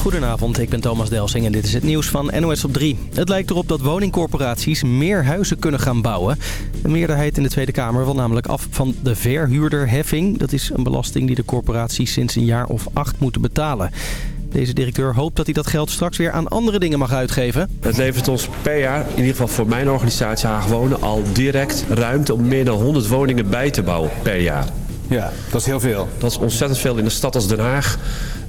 Goedenavond, ik ben Thomas Delsing en dit is het nieuws van NOS op 3. Het lijkt erop dat woningcorporaties meer huizen kunnen gaan bouwen. De meerderheid in de Tweede Kamer wil namelijk af van de verhuurderheffing. Dat is een belasting die de corporaties sinds een jaar of acht moeten betalen. Deze directeur hoopt dat hij dat geld straks weer aan andere dingen mag uitgeven. Het levert ons per jaar, in ieder geval voor mijn organisatie Haag Wonen, al direct ruimte om meer dan 100 woningen bij te bouwen per jaar. Ja, dat is heel veel. Dat is ontzettend veel in een stad als Den Haag.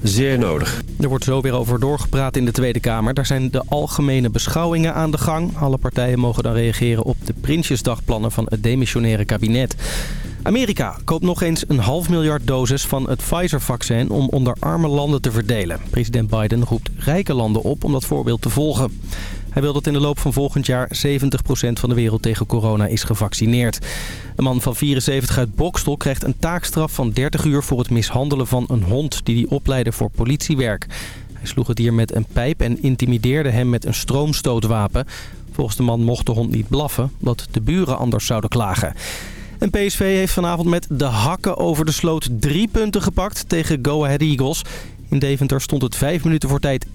Zeer nodig. Er wordt zo weer over doorgepraat in de Tweede Kamer. Daar zijn de algemene beschouwingen aan de gang. Alle partijen mogen dan reageren op de Prinsjesdagplannen van het demissionaire kabinet. Amerika koopt nog eens een half miljard doses van het Pfizer-vaccin om onder arme landen te verdelen. President Biden roept rijke landen op om dat voorbeeld te volgen. Hij wil dat in de loop van volgend jaar 70% van de wereld tegen corona is gevaccineerd. Een man van 74 uit Bokstel krijgt een taakstraf van 30 uur voor het mishandelen van een hond die hij opleidde voor politiewerk. Hij sloeg het dier met een pijp en intimideerde hem met een stroomstootwapen. Volgens de man mocht de hond niet blaffen, omdat de buren anders zouden klagen. En PSV heeft vanavond met de hakken over de sloot drie punten gepakt tegen Go Ahead Eagles. In Deventer stond het vijf minuten voor tijd 1-1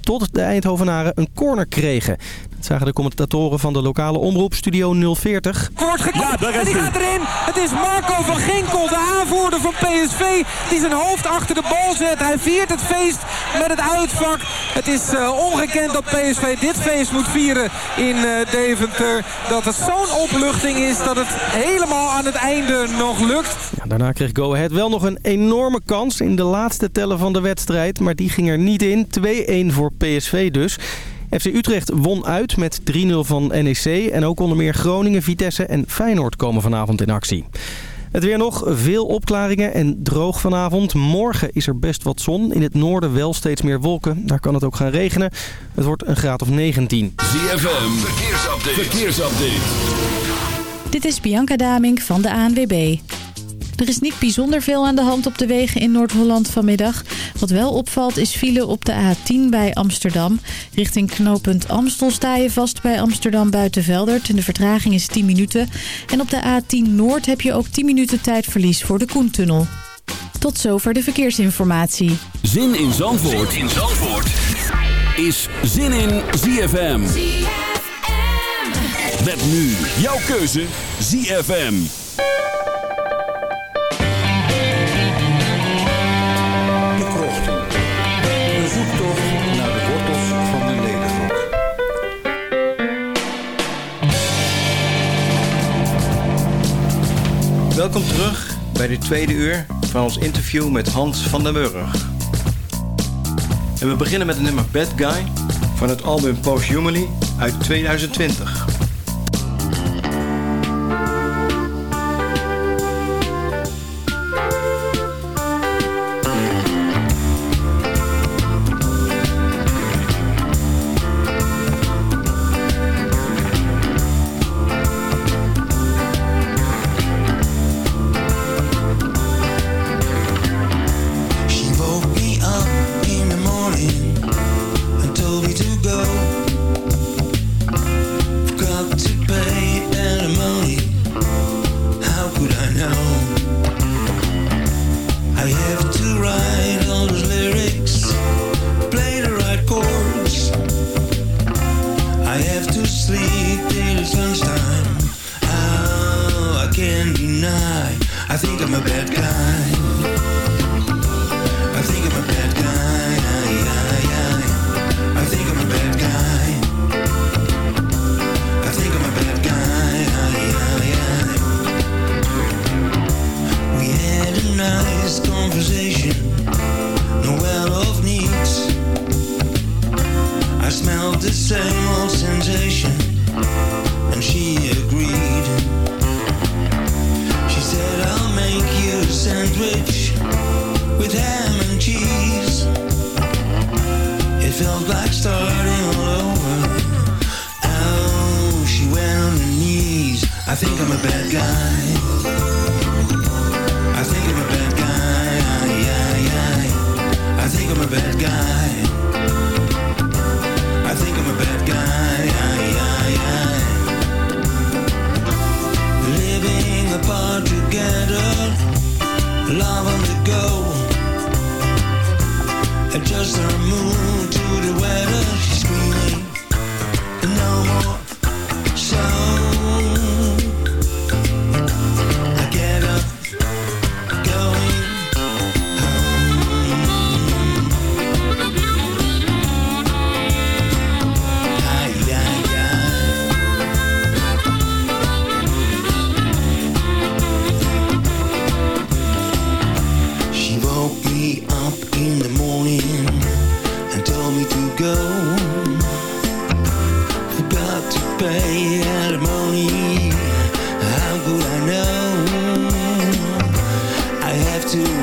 tot de Eindhovenaren een corner kregen. Dat zagen de commentatoren van de lokale omroep Studio 040. Wordt ja, en die gaat erin. Het is Marco van Ginkel, de aanvoerder van PSV, die zijn hoofd achter de bal zet. Hij viert het feest met het uitvak. Het is uh, ongekend dat PSV dit feest moet vieren in uh, Deventer. Dat het zo'n opluchting is dat het helemaal aan het einde nog lukt. Ja, daarna kreeg Go Ahead wel nog een enorme kans in de laatste tellen van de wedstrijd. Maar die ging er niet in. 2-1 voor PSV dus. FC Utrecht won uit met 3-0 van NEC. En ook onder meer Groningen, Vitesse en Feyenoord komen vanavond in actie. Het weer nog, veel opklaringen en droog vanavond. Morgen is er best wat zon. In het noorden wel steeds meer wolken. Daar kan het ook gaan regenen. Het wordt een graad of 19. ZFM, verkeersupdate. verkeersupdate. Dit is Bianca Damink van de ANWB. Er is niet bijzonder veel aan de hand op de wegen in Noord-Holland vanmiddag. Wat wel opvalt is file op de A10 bij Amsterdam. Richting knooppunt Amstel sta je vast bij Amsterdam Buitenveldert. En de vertraging is 10 minuten. En op de A10 Noord heb je ook 10 minuten tijdverlies voor de Koentunnel. Tot zover de verkeersinformatie. Zin in Zandvoort, zin in Zandvoort. is Zin in ZFM. ZFM. Met nu jouw keuze ZFM. Welkom terug bij de tweede uur van ons interview met Hans van den Burg. En we beginnen met het nummer Bad Guy van het album Post Humanly uit 2020.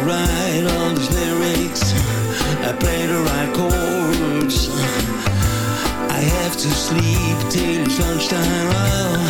Write all these lyrics. I play the right chords. I have to sleep till it's lunchtime. Oh,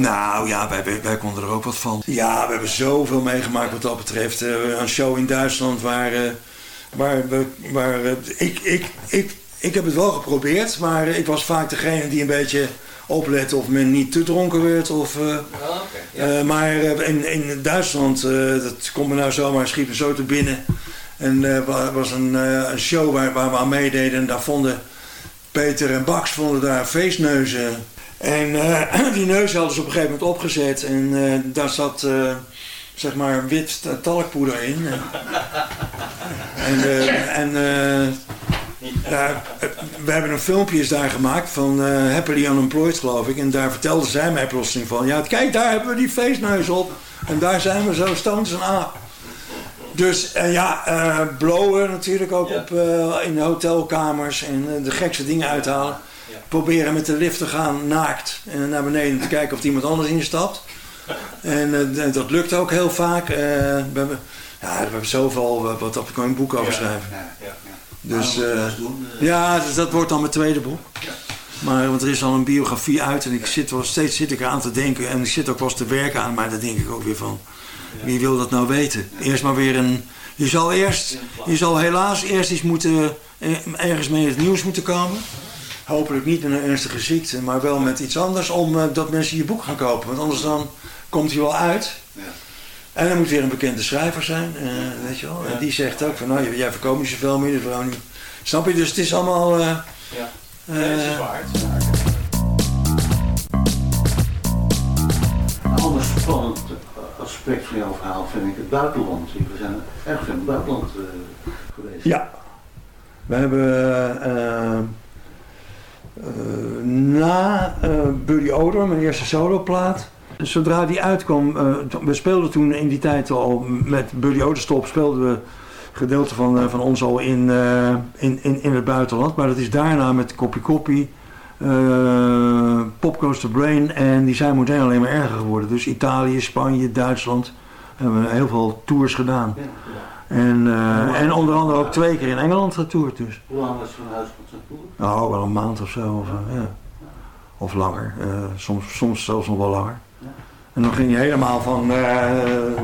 Nou ja, wij, wij konden er ook wat van. Ja, we hebben zoveel meegemaakt wat dat betreft. Eh, een show in Duitsland waar, eh, waar, we, waar eh, ik, ik, ik, ik heb het wel geprobeerd, maar ik was vaak degene die een beetje oplette of men niet te dronken werd. Of, eh, eh, maar eh, in, in Duitsland, eh, dat komt me nou zomaar, schiet me zo te binnen. En er was een, eh, een show waar, waar we aan meededen en daar vonden Peter en Bax vonden daar feestneuzen. En eh, die neus hadden ze op een gegeven moment opgezet. En eh, daar zat eh, zeg maar wit talkpoeder in. en en we hebben een filmpje daar gemaakt van Happily Unemployed geloof ik. En daar vertelde zij mij plotseling van... Ja, kijk daar hebben we die feestneus op. En daar zijn we zo als een aap. Dus en ja, eh blowen natuurlijk ook op, in de hotelkamers en de gekste dingen uithalen. Proberen met de lift te gaan naakt en naar beneden te kijken of iemand anders instapt. En eh, dat lukt ook heel vaak. Eh, we, hebben, ja, we hebben zoveel, wat- op, een boek over schrijven. Dus eh, ja, dus dat wordt dan mijn tweede boek. Maar want er is al een biografie uit en ik zit wel steeds zit ik aan te denken en ik zit ook wel eens te werken aan, maar daar denk ik ook weer van. Wie wil dat nou weten? Eerst maar weer een. Je zal eerst, je zal helaas eerst iets moeten, ergens mee in het nieuws moeten komen. Hopelijk niet met een ernstige ziekte, maar wel met iets anders om eh, dat mensen je boek gaan kopen. Want anders dan komt hij wel uit. En dan moet weer een bekende schrijver zijn, eh, weet je wel. En die zegt ook van, nou, jij verkoopt niet zoveel meer, dus waarom niet? Snap je? Dus het is allemaal... eh, Ja. eh, Nee, dat is waar. het is waar. Een ander spannend aspect van jouw verhaal vind ik het buitenland. We zijn erg veel in het buitenland eh, geweest. Ja. We hebben na eh, Buddy Odor, mijn eerste soloplaat, zodra die uitkwam, eh, we speelden toen in die tijd al met Buddy Odor Stop, speelden we gedeelte van, eh, van ons al in, eh, in, in, in het buitenland. Maar dat is daarna met Copy Copy, eh Popcoaster Brain en die zijn meteen alleen maar erger geworden. Dus Italië, Spanje, Duitsland hebben we heel veel tours gedaan. En, eh, en onder andere ook twee keer in Engeland getoerd dus. Hoe lang was van huis tot zijn toer? Nou, wel een maand of zo. Of, eh, ja. of langer. Eh, soms, soms zelfs nog wel langer. En dan ging je helemaal van, eh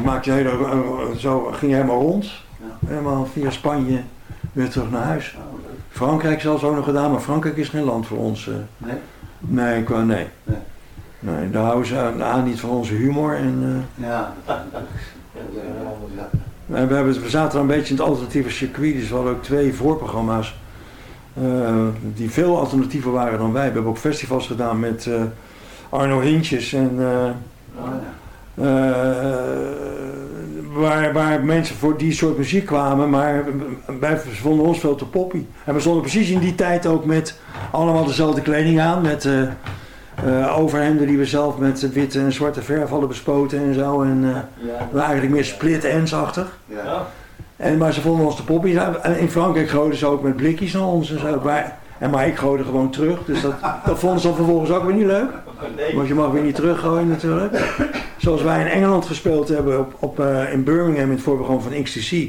maak je hele, zo ging je helemaal rond. Helemaal via Spanje weer terug naar huis. Frankrijk zelfs ook nog gedaan, maar Frankrijk is geen land voor ons. Nee? Nee, qua nee. Nee. Nee, daar houden ze aan, aan niet van onze humor. En, Ja, dat is natuurlijk. Ja, En we, hebben, we zaten een beetje in het alternatieve circuit, dus we hadden ook twee voorprogramma's. eh, die veel alternatiever waren dan wij. We hebben ook festivals gedaan met eh, Arno Hintjes en eh, eh, waar, waar mensen voor die soort muziek kwamen, maar wij vonden ons veel te poppy. En we stonden precies in die tijd ook met allemaal dezelfde kleding aan, met eh, eh, overhemden die we zelf met witte en zwarte verf hadden bespoten en zo. En eh, we waren eigenlijk meer split ends-achtig. Ja. En, maar ze vonden ons te poppy. Ja, en In Frankrijk gooiden ze ook met blikjes naar ons en zo. Maar, en maar ik gooide gewoon terug. Dus dat, dat vonden ze dan vervolgens ook weer niet leuk. Want je mag weer niet teruggooien natuurlijk. Zoals wij in Engeland gespeeld hebben op, op, eh, in Birmingham in het voorprogramma van XTC.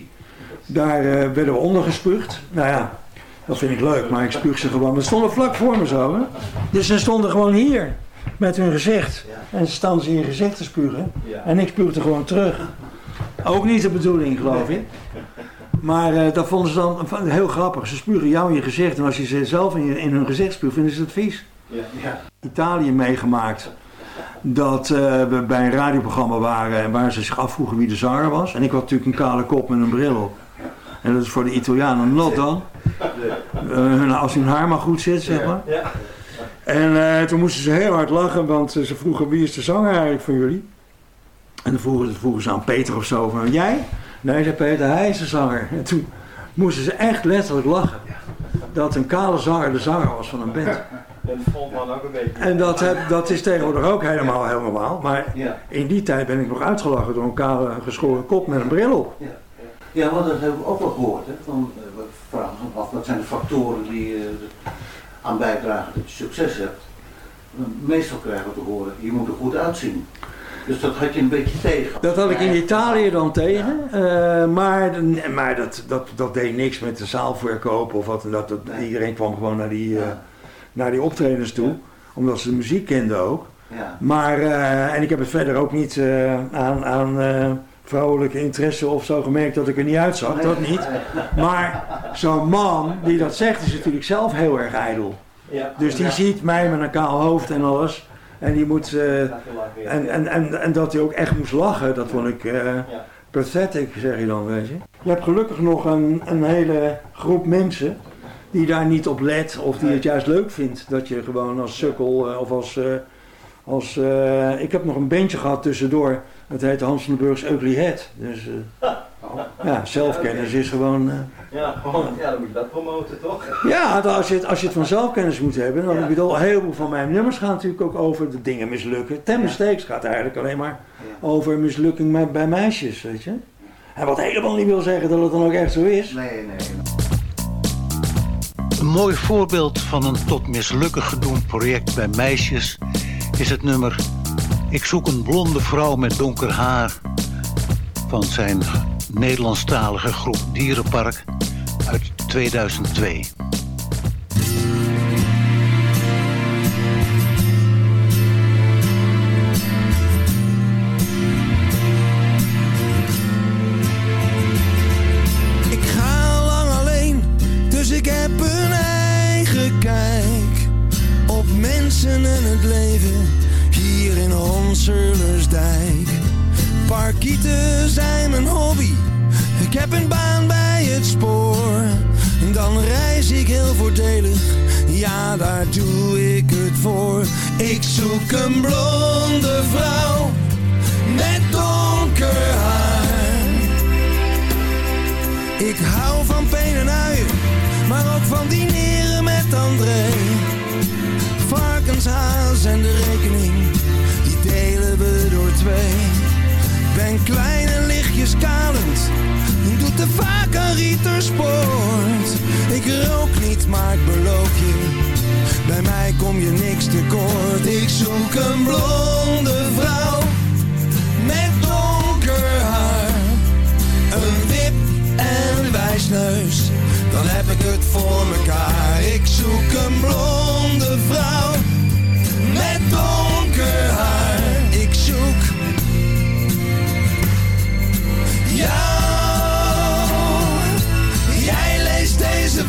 Daar werden we ondergespuugd. Nou ja, dat vind ik leuk, maar ik spuug ze gewoon. Ze stonden vlak voor me zo. Hè? Dus ze stonden gewoon hier met hun gezicht. En ze staan ze in je gezicht te spugen. En ik spuugde gewoon terug. Ook niet de bedoeling, geloof ik. Maar eh, dat vonden ze dan heel grappig. Ze spugen jou in je gezicht. En als je ze zelf in, je, in hun gezicht spuugt, vinden ze het vies. Italië meegemaakt dat eh, we bij een radioprogramma waren en waar ze zich afvroegen wie de zanger was. En ik had natuurlijk een kale kop met een bril op. En dat is voor de Italianen not dan. Eh, hun- als hun haar maar goed zit, zeg maar. Ja. En eh, toen moesten ze heel hard lachen, want eh, ze vroegen wie is de zanger eigenlijk van jullie? En dan vroegen, vroegen ze aan Peter of zo van jij? Nee, zei Peter, hij is de zanger. En toen moesten ze echt letterlijk lachen. Dat een kale zanger de zanger was van een band. Man ook een beetje. En dat, heb- dat is tegenwoordig ook helemaal heel normaal. Maar Ja. in die tijd ben ik nog uitgelachen door een kale geschoren kop met een bril op. Ja, ja want dat hebben we ook wel gehoord. Hè? Van, eh, wat zijn de factoren die eh, aan bijdragen dat je succes hebt? Meestal krijgen we te horen, je moet er goed uitzien. Dus dat had je een beetje tegen. Dat had ik in Italië dan tegen. eh, maar maar dat, dat, dat deed niks met de zaal verkopen of wat. dan Dat, dat, Iedereen kwam gewoon naar die, eh, naar die optredens toe. Omdat ze de muziek kenden ook. Ja. Maar, eh, en ik heb het verder ook niet eh, aan, aan eh, vrouwelijke interesse of zo gemerkt dat ik er niet uitzag. Dat niet. Maar zo'n man die dat zegt is natuurlijk zelf heel erg ijdel. Ja. Dus die ziet mij met een kaal hoofd en alles. En die moet. eh, en, en, en, en dat hij ook echt moest lachen, dat vond ik eh pathetic, zeg je dan, weet je. Je hebt gelukkig nog een, een hele groep mensen die daar niet op let of die het juist leuk vindt. Dat je gewoon als sukkel eh, of als. als ik heb nog een bandje gehad tussendoor. Het heet Hans van den Burgs Ugly Head. Dus eh, ja, zelfkennis is gewoon. eh, Ja, gewoon, ja, dan moet je dat promoten toch? ja, als je, het, als je het van zelfkennis moet hebben, dan ik bedoel, een heleboel van mijn nummers gaan natuurlijk ook over de dingen mislukken. Ten Mistakes gaat eigenlijk alleen maar over mislukking met- bij meisjes, weet je. En wat helemaal niet wil zeggen dat het dan ook echt zo is. Nee, nee. Een mooi voorbeeld van een tot mislukken gedoemd project bij meisjes is het nummer Ik zoek een blonde vrouw met donker haar van zijn Nederlandstalige groep Dierenpark uit 2002. Parkieten zijn mijn hobby, ik heb een baan bij het spoor. Dan reis ik heel voordelig, ja daar doe ik het voor. Ik zoek een blonde vrouw met donker haar. Ik hou van peen en uien, maar ook van dineren met André. Varkenshaas en de rekening, Ben klein lichtjes kalend, doe te vaak aan rietersport. Ik rook niet, maar ik beloof je, bij mij kom je niks tekort. Ik zoek een blonde vrouw, met donker haar. Een wip en een wijsneus, dan heb ik het voor mekaar. Ik zoek een blonde vrouw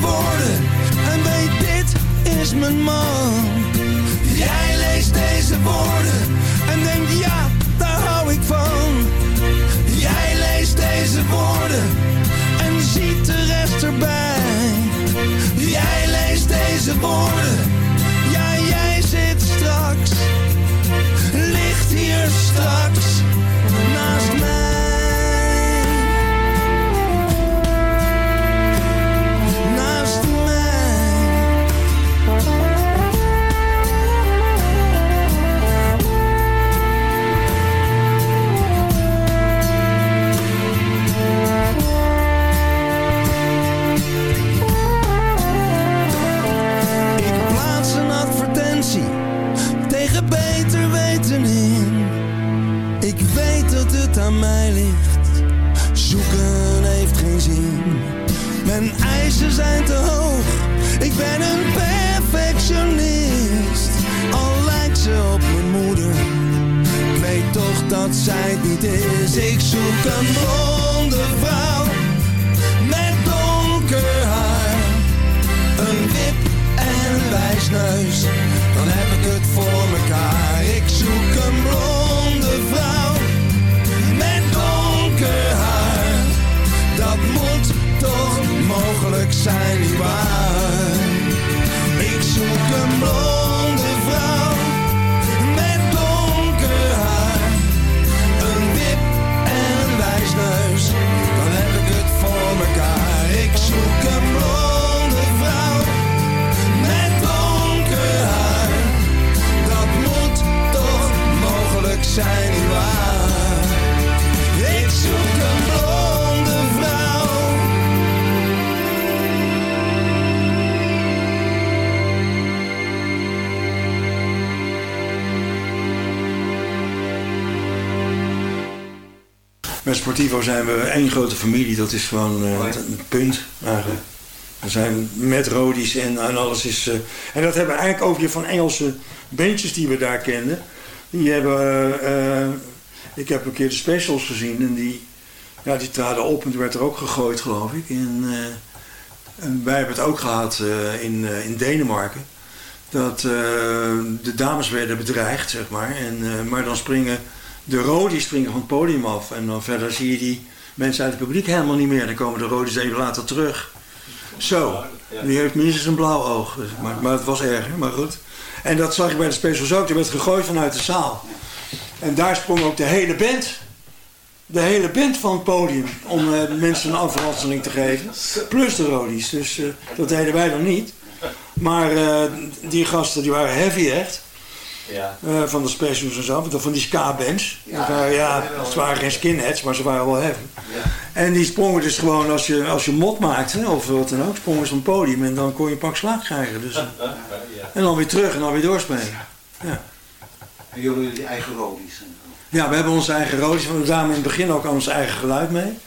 woorden en weet dit is mijn man. Jij leest deze woorden en denkt ja, daar hou ik van. Jij leest deze woorden en ziet de rest erbij. Jij leest deze woorden Met Sportivo zijn we één grote familie. Dat is gewoon eh, een punt eigenlijk. We zijn met Rodies en, en alles is... eh, en dat hebben we eigenlijk ook weer van Engelse bandjes die we daar kenden. Die hebben... eh, ik heb een keer de specials gezien en die, ja, die traden op en toen werd er ook gegooid geloof ik. En, en wij hebben het ook gehad eh, in, in Denemarken. Dat de dames werden bedreigd, zeg maar. En, maar dan springen de rodies springen van het podium af. En dan verder zie je die mensen uit het publiek helemaal niet meer. Dan komen de rodies even later terug. Zo, die heeft minstens een blauw oog. Dus, maar, maar het was erger, maar goed. En dat zag ik bij de specials ook. Die werd gegooid vanuit de zaal. En daar sprong ook de hele band. De hele band van het podium. Om eh, mensen een afranseling te geven. Plus de rodies. Dus eh, dat deden wij dan niet. Maar eh, die gasten die waren heavy echt. Ja. Eh, van de specials en zo, van die ska-bands. Waren, ja, het waren geen skinheads, maar ze waren wel heavy. En die sprongen dus gewoon, als je, als je mot maakte, of wat dan ook, sprongen ze van het podium en dan kon je een pak slaag krijgen. Dus, en dan weer terug en dan weer doorspelen. Ja. En jullie hebben die eigen rodies. Ja, we hebben onze eigen roodjes. We namen in het begin ook ons eigen geluid mee.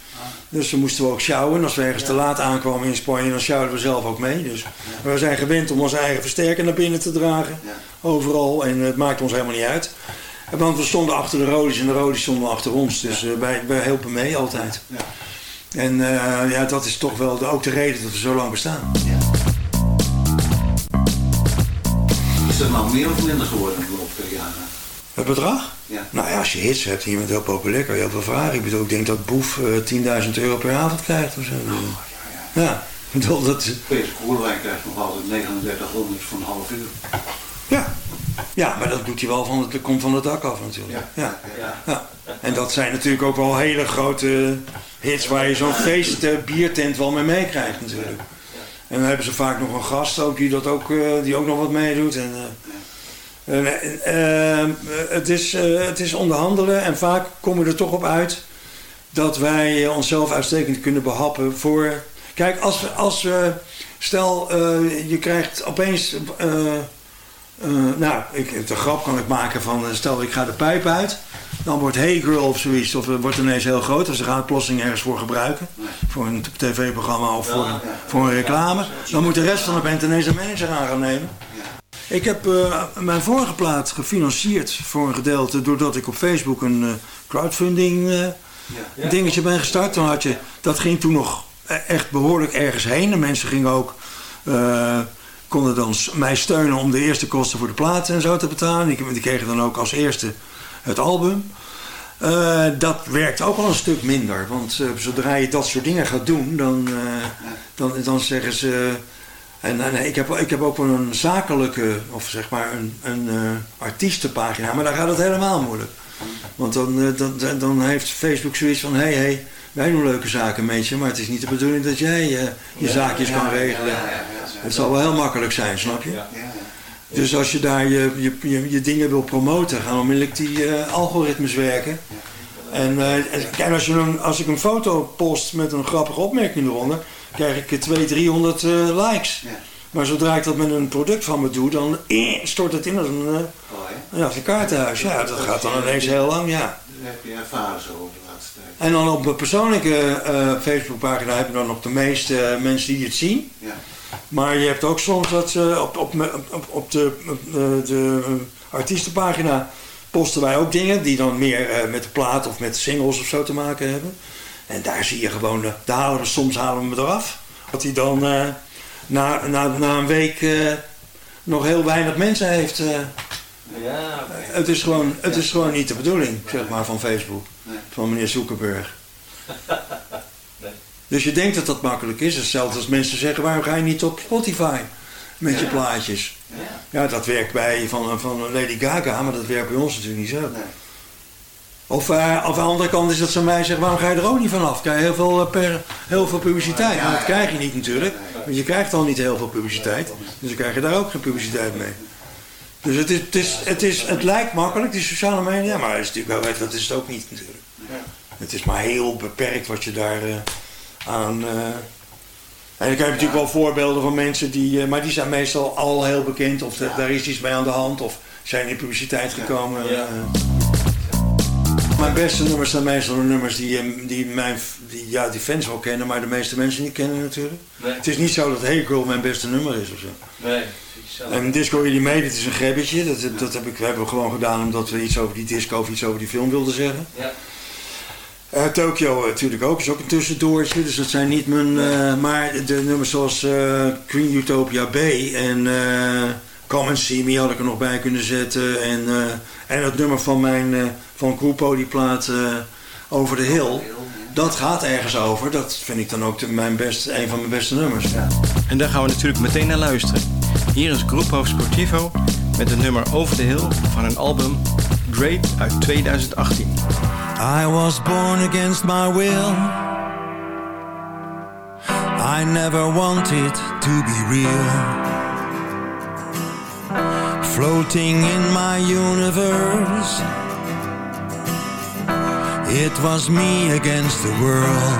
Dus dan moesten we ook sjouwen. Als we ergens te laat aankwamen in Spanje, dan sjouwden we zelf ook mee. Dus we zijn gewend om onze eigen versterker naar binnen te dragen. Overal. En het maakt ons helemaal niet uit. Want we stonden achter de rodies en de rodies stonden achter ons. Dus eh, wij, wij helpen mee altijd. En eh, ja, dat is toch wel de, ook de reden dat we zo lang bestaan. Is dat nou meer of minder geworden in de loop der jaren? Het bedrag? Ja. Nou ja, als je hits hebt en je bent heel populair, kan je heel veel vragen. Ik bedoel, ik denk dat Boef eh 10.000 euro per avond krijgt of zo. ja, ik bedoel, dat. Peter Koerwijk krijgt nog altijd 3900 voor een half uur. Ja. Ja, maar dat doet hij wel van het, komt van het dak af natuurlijk. Ja. Ja. En dat zijn natuurlijk ook wel hele grote hits waar je zo'n feest eh, biertent wel mee meekrijgt natuurlijk. En dan hebben ze vaak nog een gast ook die, dat ook, eh, die ook nog wat meedoet. En, het, is, eh, het is onderhandelen en vaak komen we er toch op uit dat wij eh, onszelf uitstekend kunnen behappen voor... Kijk, als we, als we stel eh, je krijgt opeens... eh, eh, nou, ik, de grap kan ik maken van, eh, stel ik ga de pijp uit, dan wordt Hey Girl of zoiets, of het wordt ineens heel groot, dus ze gaan het plotseling ergens voor gebruiken, voor een tv-programma of voor een, voor een reclame, dan moet de rest van de band ineens een manager aan gaan nemen. Ik heb eh, mijn vorige plaat gefinancierd voor een gedeelte doordat ik op Facebook een eh, crowdfunding eh, dingetje ben gestart. Dan had je, dat ging toen nog e- echt behoorlijk ergens heen. En mensen gingen ook, konden dan mij steunen om de eerste kosten voor de platen en zo te betalen. Die, die kregen dan ook als eerste het album. Dat werkt ook wel een stuk minder. Want zodra je dat soort dingen gaat doen, dan, dan, dan zeggen ze... En, en ik, heb, ik heb ook een zakelijke, of zeg maar een, een eh, artiestenpagina, maar daar gaat het helemaal moeilijk. Want dan, eh, dan, dan- heeft Facebook zoiets van, hé, hey, hey, wij doen leuke zaken met je, maar het is niet de bedoeling dat jij eh, je Ja, zaakjes ja, kan regelen. ja. Het zal wel heel makkelijk zijn, snap je? Dus als je daar je, je, je, je dingen wil promoten, gaan onmiddellijk die eh, algoritmes werken. En, eh, en kijk, als, je een, als ik een foto post met een grappige opmerking eronder, krijg ik eh, 200, 300 eh, likes. Maar zodra ik dat met een product van me doe, dan eh, stort het in als een, eh, ja, als een kaartenhuis. Ja, dat gaat dan ineens heel lang, ja. Dat heb je ervaren zo de laatste tijd. En dan op mijn persoonlijke eh, Facebookpagina heb je dan nog de meeste mensen die het zien. Ja. Maar je hebt ook soms dat ze op, op, op, op de, de, de artiestenpagina posten wij ook dingen die dan meer met de plaat of met singles of zo te maken hebben. En daar zie je gewoon, daar halen we, soms halen we hem eraf. Dat hij dan eh, na, na, na een week eh, nog heel weinig mensen heeft. eh. Ja, het, is gewoon, het is gewoon niet de bedoeling, zeg maar, van Facebook. Van meneer Zuckerberg. Dus je denkt dat dat makkelijk is. Hetzelfde als mensen zeggen, waarom ga je niet op Spotify met je plaatjes? Ja, dat werkt bij van, van Lady Gaga, maar dat werkt bij ons natuurlijk niet zo. Of, eh, of aan de andere kant is dat ze mij zeggen, waarom ga je er ook niet vanaf? Krijg je heel veel, eh, per, heel veel publiciteit. Maar dat krijg je niet natuurlijk. Want je krijgt al niet heel veel publiciteit. Dus dan krijg je daar ook geen publiciteit mee. Dus het, is, het, is, het, is, het lijkt makkelijk, die sociale media, maar het is natuurlijk wel, dat is het ook niet natuurlijk. Het is maar heel beperkt wat je daar eh, aan... en dan heb je natuurlijk wel voorbeelden van mensen die... maar die zijn meestal al heel bekend. Of daar is iets mee aan de hand. Of zijn in publiciteit gekomen. eh. Mijn beste nummers zijn meestal de nummers die, eh, die, mijn, die, ja, die fans wel kennen. Maar de meeste mensen niet kennen natuurlijk. Nee. Het is niet zo dat Hey Girl mijn beste nummer is of zo. Nee. En Disco Really Made It is een grebbetje. Dat, dat heb ik, hebben we gewoon gedaan omdat we iets over die disco of iets over die film wilden zeggen. Ja. Eh, Tokyo eh, natuurlijk ook, is ook een tussendoortje. Dus dat zijn niet mijn... maar de nummers zoals Queen Utopia B en Come and See Me had ik er nog bij kunnen zetten. En, en het nummer van mijn van Grupo, die plaat Over the Hill. Dat gaat ergens over. Dat vind ik dan ook de, mijn best, een van mijn beste nummers. En daar gaan we natuurlijk meteen naar luisteren. Hier is Grupo Sportivo met het nummer Over the Hill van hun album Great uit 2018. I was born against my will. I never wanted to be real. Floating in my universe. It was me against the world.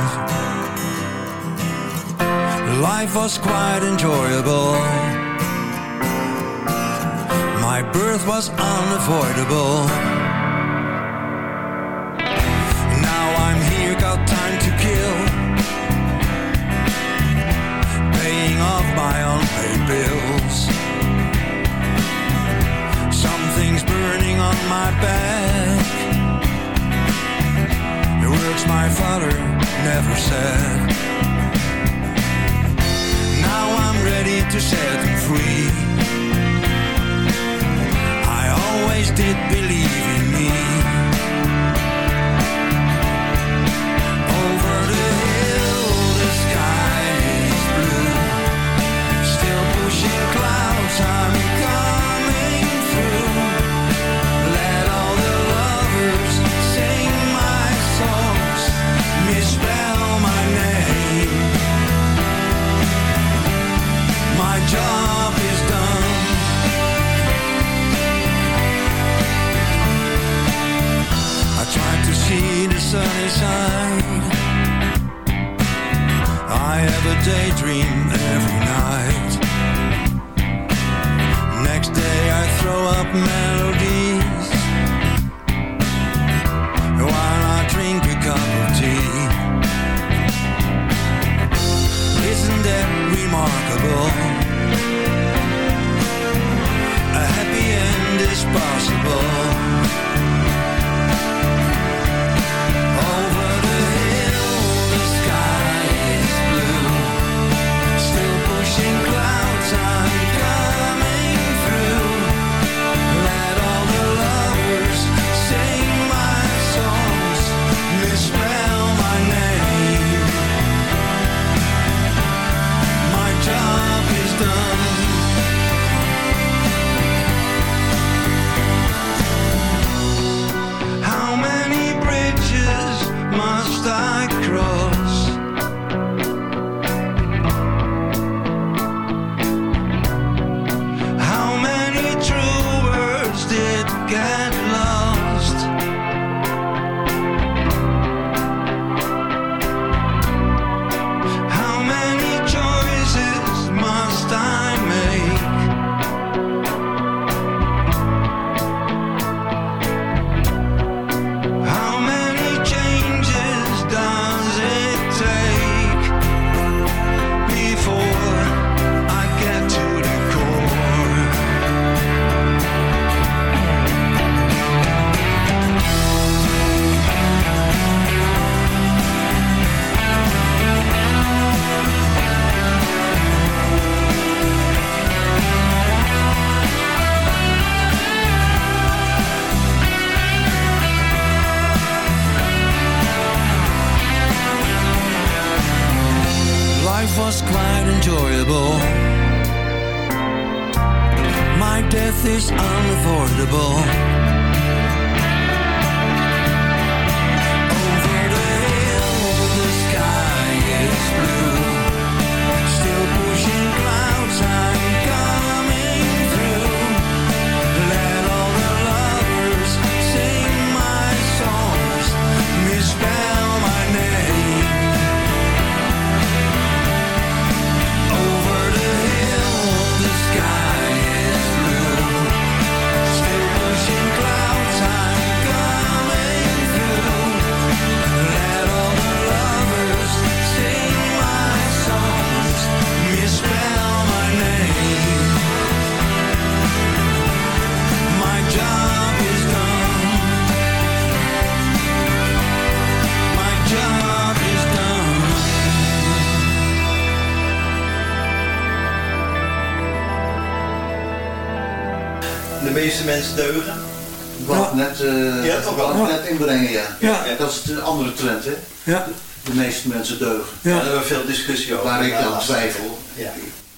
Life was quite enjoyable. My birth was unavoidable. Now I'm here, got time to kill. Paying off my unpaid bills. Something's burning on my back. Words my father never said. Now I'm ready to set them free. I always did believe in me. See the sunny side. I have a daydream every night. Next day I throw up melodies was quite enjoyable. My death is unavoidable. De meeste mensen deugen. Ik wou het net, eh Ja, toch wel. net inbrengen, ja. Ja. Dat is de andere trend, hè? Ja. De meeste mensen deugen. Ja. Daar hebben we veel discussie over. Waar ik aan is- twijfel. Ja.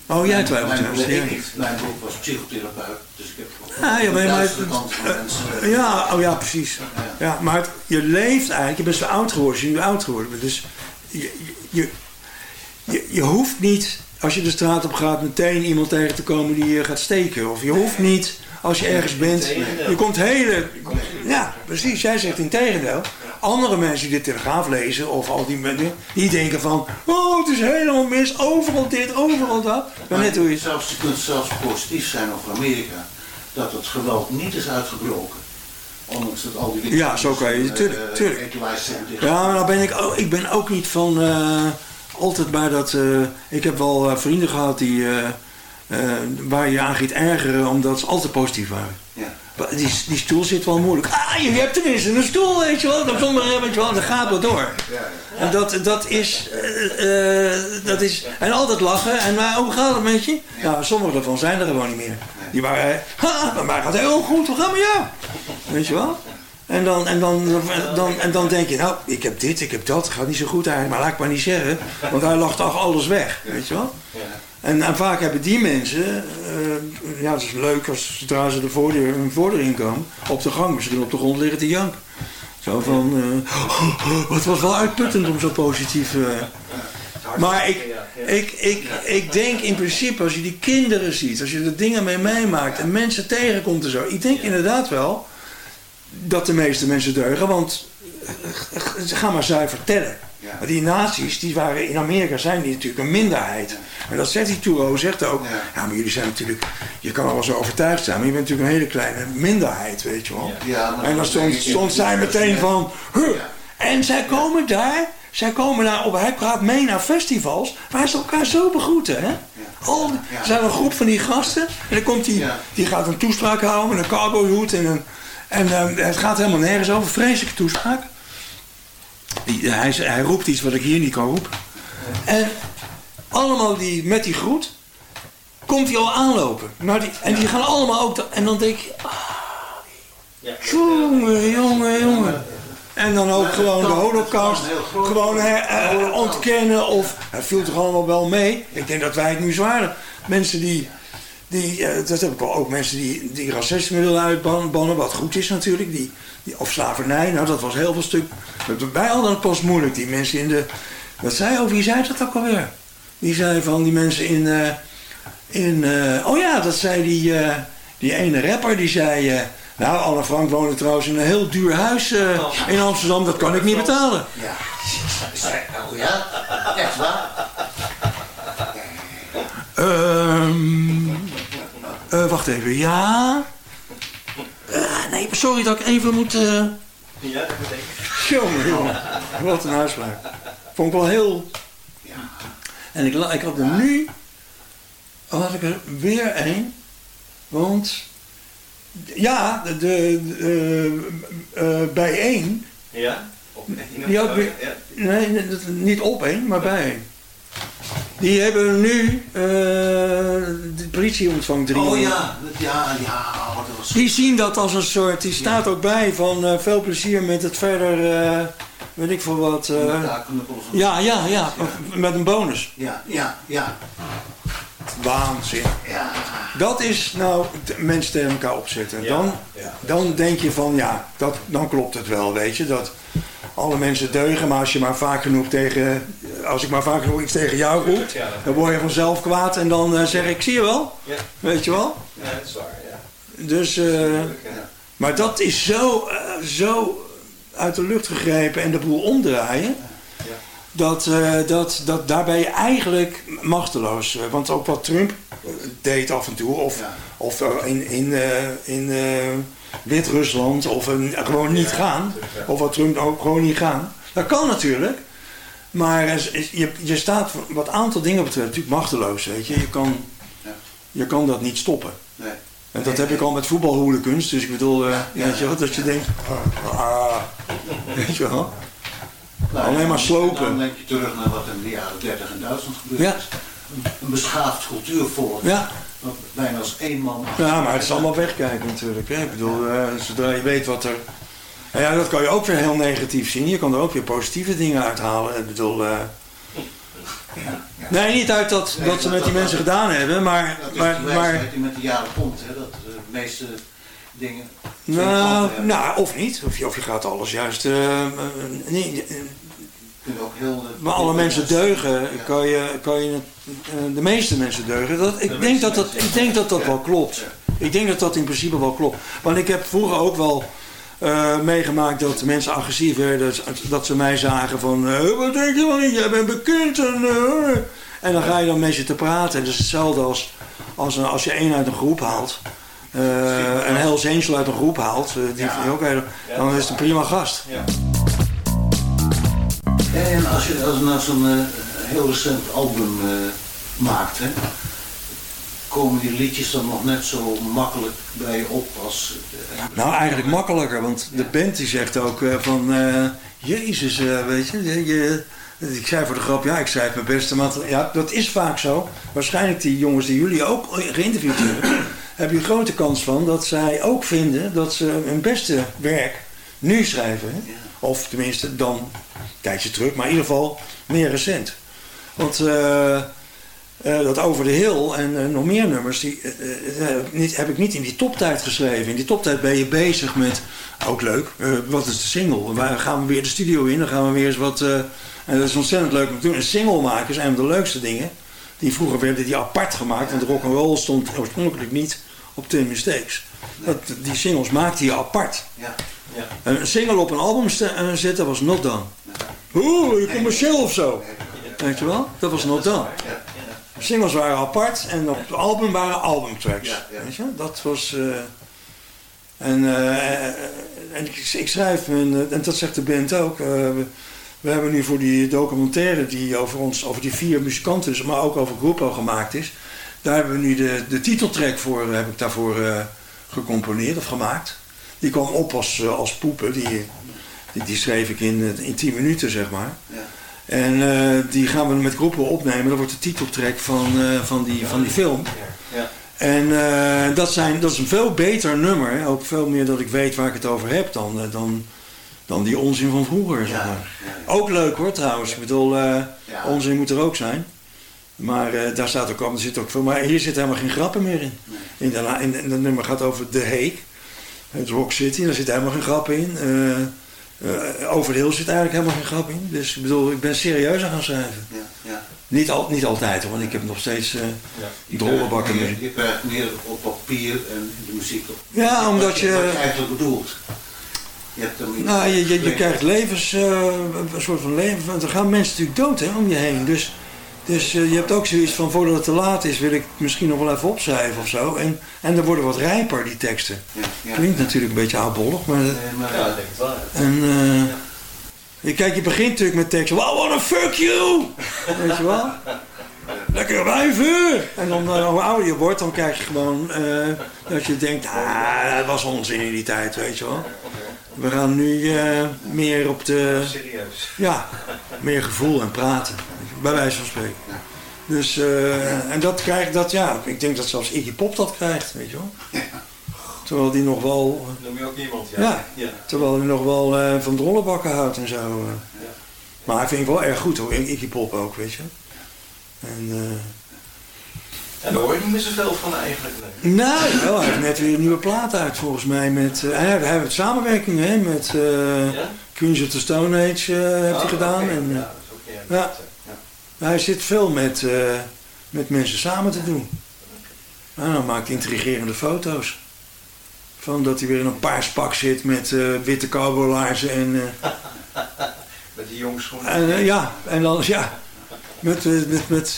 Oh, jij twijfelt ik niet. Mijn broer was psychotherapeut, dus ik heb gewoon Ah, ja, maar, de maar, van mensen. eh, ja, oh ja, precies. Ja, maar het- je leeft eigenlijk, je bent zo oud geworden als je nu oud geworden bent. Dus je, je, je, je hoeft niet, als je de straat op gaat, meteen iemand tegen te komen die je gaat steken. Of je hoeft niet, als je ergens bent, je komt hele... Ja, precies, jij zegt in tegendeel. Andere mensen die de Telegraaf lezen, of al die mensen, die denken van... Oh, het is helemaal mis, overal dit, overal dat. Maar net hoe je... Zelfs, je kunt zelfs positief zijn over Amerika. Dat het geweld niet is uitgebroken. Ondanks dat al die Ja, zo kan je, tuurlijk, eh, tuurlijk. Ja, maar nou ben ik, ook, ik ben ook niet van eh, altijd bij dat. eh, ik heb wel vrienden gehad die, waar je aan giet ergeren omdat ze altijd positief waren. Ja. Maar Die, die stoel zit wel moeilijk. Ah, je hebt tenminste een stoel, weet je wel. Dat, zonder, weet je wel, dat gaat wel door. En dat, dat, is, eh, eh, dat is. En altijd lachen. En maar, hoe gaat het met je? Ja, sommige daarvan zijn er gewoon niet meer. Die waren. Ha, bij mij gaat het heel goed. Hoe gaat het met jou? Weet je wel? En dan, en, dan, dan, en dan denk je, nou, ik heb dit, ik heb dat, gaat niet zo goed eigenlijk, maar laat ik maar niet zeggen, want hij lacht toch alles weg, weet je wel? En, en vaak hebben die mensen, eh, ja, het is leuk als zodra ze de voordeur, hun voordeur inkomen, op de gang misschien op de grond liggen te janken. Zo van, wat was wel uitputtend om zo positief... eh. Maar ik, ik, ik, ik denk in principe, als je die kinderen ziet, als je er dingen mee meemaakt en mensen tegenkomt en zo, ik denk inderdaad wel dat de meeste mensen deugen, want gaan maar zuiver tellen. Maar die nazi's, die waren in Amerika zijn die natuurlijk een minderheid. En dat zegt die Touro, zegt ook, ja. maar jullie zijn natuurlijk, je kan al wel zo overtuigd zijn, maar je bent natuurlijk een hele kleine minderheid, weet je wel. Ja, en dan stond, stond zij meteen van, huh. en zij komen daar, zij komen daar op, hij praat mee naar festivals, waar ze elkaar zo begroeten, hè. Al, er zijn een groep van die gasten, en dan komt die, die gaat een toespraak houden met een cowboyhoed en een, en eh, het gaat helemaal nergens over, vreselijke toespraak. Die, hij, hij roept iets wat ik hier niet kan roepen. En allemaal die, met die groet komt hij al aanlopen. Maar die, en die gaan allemaal ook... En dan denk je... Ah, jongen, jongen, jongen. En dan ook gewoon de holocaust gewoon eh, eh, ontkennen. Of het viel toch allemaal wel mee. Ik denk dat wij het nu zwaarder... Mensen die... die eh, dat heb ik wel ook mensen die, die racisme willen uitbannen. Wat goed is natuurlijk. Die, die, of slavernij. Nou, dat was heel veel stuk. Wij hadden het pas moeilijk. Die mensen in de... Wat zei over? Wie zei dat ook alweer? Die zei van die mensen in... eh, in eh, oh ja, dat zei die, die ene rapper. Die zei... nou, Anne Frank woonde trouwens in een heel duur huis in Amsterdam. Dat kan ik niet betalen. Ja. Oh ja? Echt waar? Ehm eh, wacht even, ja? Eh, nee, sorry dat ik even moet... eh, Ja, dat betekent. Jongen, jongen. Wat een uitspraak. Vond ik wel heel... En ik, ik had er nu... oh, had ik er weer één. Want... Ja, de, de, bij één... Ja? Op Die had weer, Ja. nee, niet op één, maar bij één. Die hebben nu... eh, de politie ontvangt drie. Oh ja, ja, ja. Was Die zien dat als een soort, die staat ook bij van eh, veel plezier met het verder, eh, weet ik veel wat. Ja, ja, ja, ja, met een bonus. Ja, ja, ja. Waanzin. Ja. Dat is nou mensen tegen elkaar opzetten. Dan, dan denk je van ja, dat, dan klopt het wel, weet je. Dat alle mensen deugen, maar als je maar vaak genoeg tegen, als ik maar vaak genoeg iets tegen jou roep, dan word je vanzelf kwaad en dan eh, zeg ik, zie je wel? Weet je wel? Ja, dat is waar, ja. Dus, eh, maar dat is zo, eh, zo uit de lucht gegrepen en de boel omdraaien. Dat, eh, dat, dat, daar ben je eigenlijk machteloos. Eh, Want ook wat Trump eh, deed af en toe, of, of in, in, in Wit-Rusland, of een, gewoon niet gaan. Of wat Trump ook gewoon niet gaan. Dat kan natuurlijk. Maar je, je staat wat aantal dingen betreft natuurlijk machteloos. Weet je. Je, kan, je kan dat niet stoppen. Nee. En dat heb ik al met voetbalhooligens. Dus ik bedoel, weet je wel, dat je denkt... ah, ah, weet je wel. Nou, Alleen maar Dan slopen. denk je terug naar wat in de jaren 30 in Duitsland gebeurd Ja. is. Een, een beschaafd cultuurvolk. Ja. Dat bijna als één man. Ja, maar het is allemaal wegkijken natuurlijk. Hè. Ik bedoel, eh, zodra je weet wat er... Nou ja, dat kan je ook weer heel negatief zien. Je kan er ook weer positieve dingen uithalen. Ik bedoel... eh, Nee, niet uit dat, dat ze met die mensen gedaan hebben, maar... Dat is maar, de maar die met de jaren komt. Hè, dat de meeste dingen... nou, nou, of niet. Of je, of je gaat alles juist... nee, kunnen ook heel... Maar alle mensen deugen, kan je, kan je, de meeste mensen deugen. Dat, ik, denk dat dat, ik denk dat dat wel klopt. Ik denk dat dat in principe wel klopt. Want ik heb vroeger ook wel meegemaakt dat mensen agressief werden. Dat ze mij zagen van, eh, wat denk je wel niet, jij bent bekend. En, eh." en dan ga je dan met je te praten. En dat is hetzelfde als, als, een- als je één uit een groep haalt. Eh, een Hells Angel uit een groep haalt. eh, die ook dan is het een prima gast. En als je als je nou zo'n eh, heel recent album eh, maakt, hè, komen die liedjes dan nog net zo makkelijk bij je op als... Nou, eigenlijk makkelijker, want de band die zegt ook eh, van... eh, Jezus, eh, weet je, je, je- ik zei voor de grap, ja, ik schrijf mijn beste materiaal. Ja, dat is vaak zo. Waarschijnlijk die jongens die jullie ook geïnterviewd hebben... hebben je grote kans van dat zij ook vinden dat ze hun beste werk nu schrijven. Of tenminste, dan een tijdje terug, maar in ieder geval meer recent. Want... eh, eh, dat Over de Hill en eh, nog meer nummers, die niet, heb ik niet in die toptijd geschreven. In die toptijd ben je bezig met, ook leuk, wat is de single? Waar gaan we weer de studio in? Dan gaan we weer eens wat, en dat is ontzettend leuk om te doen. Een single maken is een van de leukste dingen. Die vroeger werden die apart gemaakt, want rock and roll stond oorspronkelijk niet op Ten Mistakes. Dat, die singles maakte je apart. Ja. Ja. En Een single op een album eh, zetten was not done. Oeh, commercieel of zo. Weet je wel? Dat was not done. Singles waren apart en op het album waren albumtracks. Weet je? Dat was. eh, en eh, en ik, ik schrijf, eh, en dat zegt de band ook. we, hebben nu voor die documentaire die over ons, over die vier muzikanten, maar ook over Groepo gemaakt is. Daar hebben we nu de, de titeltrack voor, heb ik daarvoor eh, gecomponeerd of gemaakt. Die kwam op als, eh, als poepen. Die, die, die schreef ik in, eh, in 10 minuten, zeg maar. En eh, die gaan we met groepen opnemen. Dat wordt de titeltrack van, eh, van, die, van die film. Ja. En eh, dat, zijn, dat is een veel beter nummer. Ook veel meer dat ik weet waar ik het over heb dan, eh, dan, dan die onzin van vroeger. Zeg maar. Ook leuk hoor trouwens. Ik bedoel, eh, onzin moet er ook zijn. Maar eh, daar staat ook, er zit ook veel. Maar hier zit helemaal geen grappen meer in. In, de, in, in dat nummer gaat over The Hague. Het Rock City, daar zit helemaal geen grap in. Eh, eh, over de Hill zit eigenlijk helemaal geen grap in. Dus ik bedoel, ik ben serieus aan gaan schrijven. ja. Niet, al, niet altijd hoor, want ik heb nog steeds eh Je drollenbakken krijgt muziek. meer- Je krijgt meer op papier en in de muziek op. Ja, omdat wat je- Wat je eigenlijk bedoelt. Je hebt dan Nou, je, je, je krijgt levens, eh, een soort van leven. Want er gaan mensen natuurlijk dood hè, om je heen. Dus, dus eh, je hebt ook zoiets van, voordat het te laat is, wil ik het misschien nog wel even opschrijven of zo. En, en dan worden wat rijper, die teksten. ja. Klinkt natuurlijk een beetje oudbollig, maar... Ja, ik denk het wel. En, eh, je- Kijk, je begint natuurlijk met teksten. Well, I wanna fuck you! Weet je wel? Lekker wijven! En dan, eh, hoe ouder je wordt, dan krijg je gewoon eh, dat je denkt, ah, dat was onzin in die tijd, weet je wel. We gaan nu eh, meer op de... Serieus. Ja, meer gevoel en praten. Bij wijze van spreken. Dus, eh, en dat krijgt dat, ja, ik denk dat zelfs Iggy Pop dat krijgt, weet je wel. Terwijl die nog wel... Noem je ook iemand, ja. Ja, terwijl hij nog wel eh, van drollenbakken houdt en zo. eh. Maar hij vind ik wel erg goed hoor, Iggy Pop ook, weet je. En, En daar hoor je niet meer zoveel van eigenlijk. Nee. nou, wel, hij heeft net weer een nieuwe plaat uit volgens mij. Met, hij, hij heeft samenwerking hè, met eh Ja? Queens of the Stone Age heeft Oh, hij gedaan. oké. En, Ja, dat is ook niet ja. Hij zit veel met, eh, met mensen samen te doen. En dan maakt hij intrigerende foto's. Van dat hij weer in een paars pak zit met eh, witte cowboylaarzen en... eh, Met die jongsschoenen. En, ja, en dan, ja, met, met, met,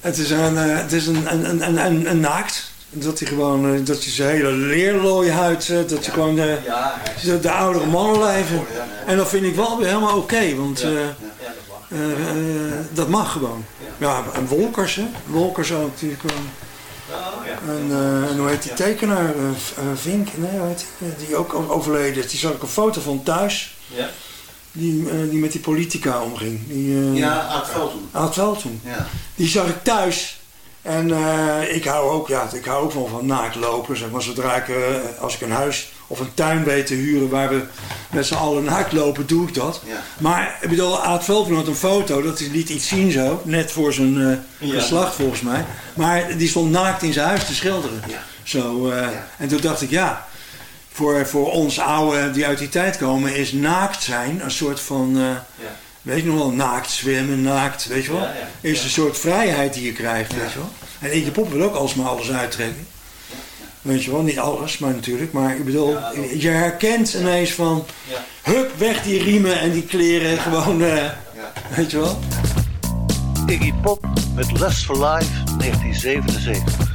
het is een, het is een, een, een, een, een, naakt. Dat hij gewoon, dat hij zijn hele leerlooie huid, dat hij gewoon de, Ja, de, de oudere mannen lijven. En dat vind ik wel weer helemaal oké, want Ja, dat mag. eh, dat mag gewoon. Ja, en Wolkers, hè. Wolkers ook, die gewoon. Oh, ja. En, eh, en hoe heet die tekenaar? Eh, Vink? Nee, hoe heet die? Die ook overleden is. Die zag ik een foto van thuis. Ja? Die, die met die politica omging. Die, Ja, Aad Veldhoen. Aad Veldhoen. Ja. Die zag ik thuis. En ik hou ook, ja, ik hou ook wel van naakt lopen. Zeg maar, zodra ik, als ik een huis of een tuin te huren waar we met z'n allen naakt lopen, doe ik dat. Ja. Maar ik bedoel, Aad Veldhoen had een foto, dat hij liet iets zien zo, net voor zijn Ja. geslacht volgens mij. Maar die stond naakt in zijn huis te schilderen. Ja. Zo, eh, En toen dacht ik, ja, voor, voor ons oude die uit die tijd komen, is naakt zijn een soort van, eh, weet je nog wel, naakt zwemmen, naakt, weet je wel. Is een soort vrijheid die je krijgt, weet je wel. En Iggy Pop wil ook alsmaar alles uittrekken. Weet je wel, niet alles, maar natuurlijk. Maar ik bedoel, Ja, dat- je herkent ineens van, Ja. hup, weg die riemen en die kleren, gewoon, eh, Ja. weet je wel. Iggy Pop met Lust for Life 1977.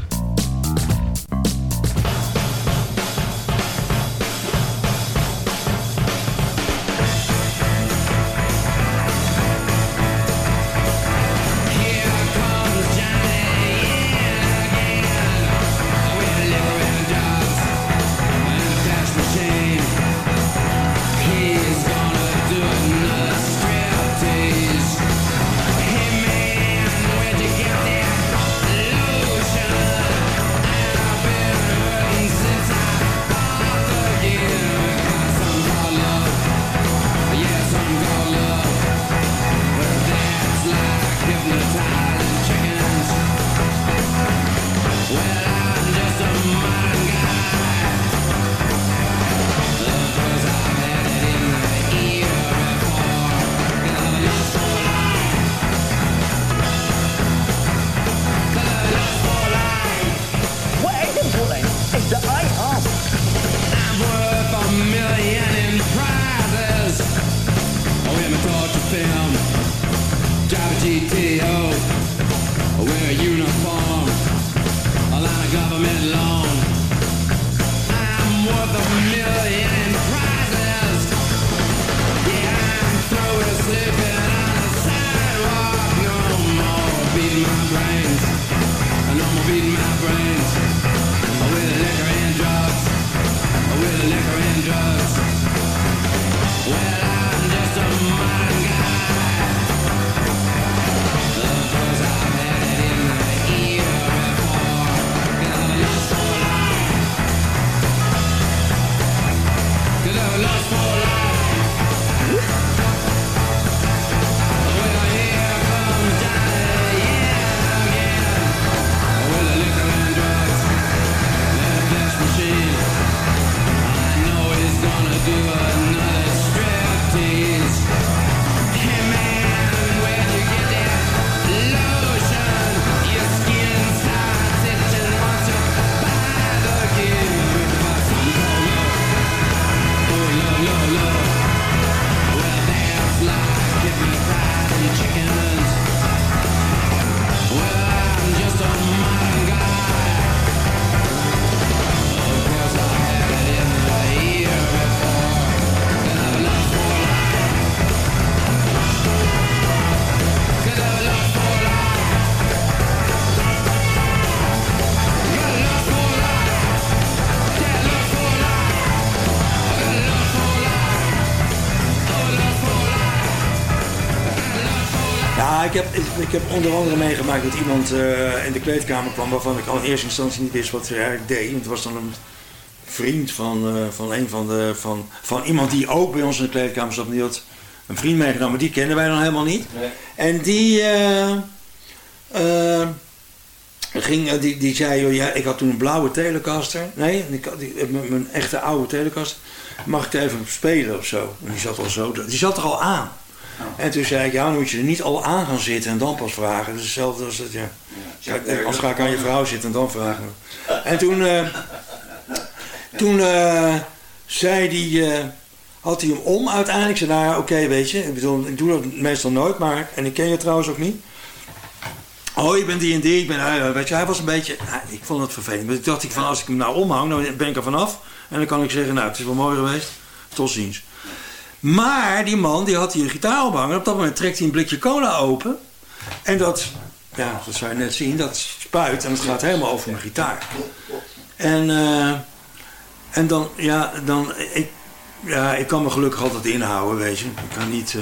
Onder andere meegemaakt dat iemand eh, in de kleedkamer kwam waarvan ik al in eerste instantie niet wist wat hij eigenlijk deed. Want het was dan een vriend van, eh, van een van de. Van, van iemand die ook bij ons in de kleedkamer zat. Die had een vriend meegenomen, maar die kenden wij dan helemaal niet. En die. eh, ging, die, die zei, joh, ja, ik had toen een blauwe Telecaster. Nee, ik had die, mijn echte oude Telecaster. Mag ik er even op spelen of zo? En die zat al zo, die zat er al aan. En toen zei ik, ja, dan moet je er niet al aan gaan zitten en dan pas vragen. Dat is hetzelfde als het, ja. Kijk, anders ga ik aan je vrouw zitten en dan vragen. En toen, eh, toen eh, zei die, eh, had hij hem om uiteindelijk. Zei, nou ja, oké, weet je. Ik bedoel, ik doe dat meestal nooit, maar, en ik ken je trouwens ook niet. Oh, ik ben die en die. Ik ben, weet je, hij was een beetje, nou, ik vond het vervelend. Maar ik dacht ik van, als ik hem nou omhang, dan ben ik er vanaf. En dan kan ik zeggen, nou, het is wel mooi geweest. Tot ziens. Maar die man, die had hier een gitaar ophangen. Op dat moment trekt hij een blikje cola open. En dat, ja, dat zou je net zien, dat spuit en het gaat helemaal over mijn gitaar. En, eh, en dan, ja, dan, ik, ja, ik kan me gelukkig altijd inhouden, weet je. Ik kan niet... eh,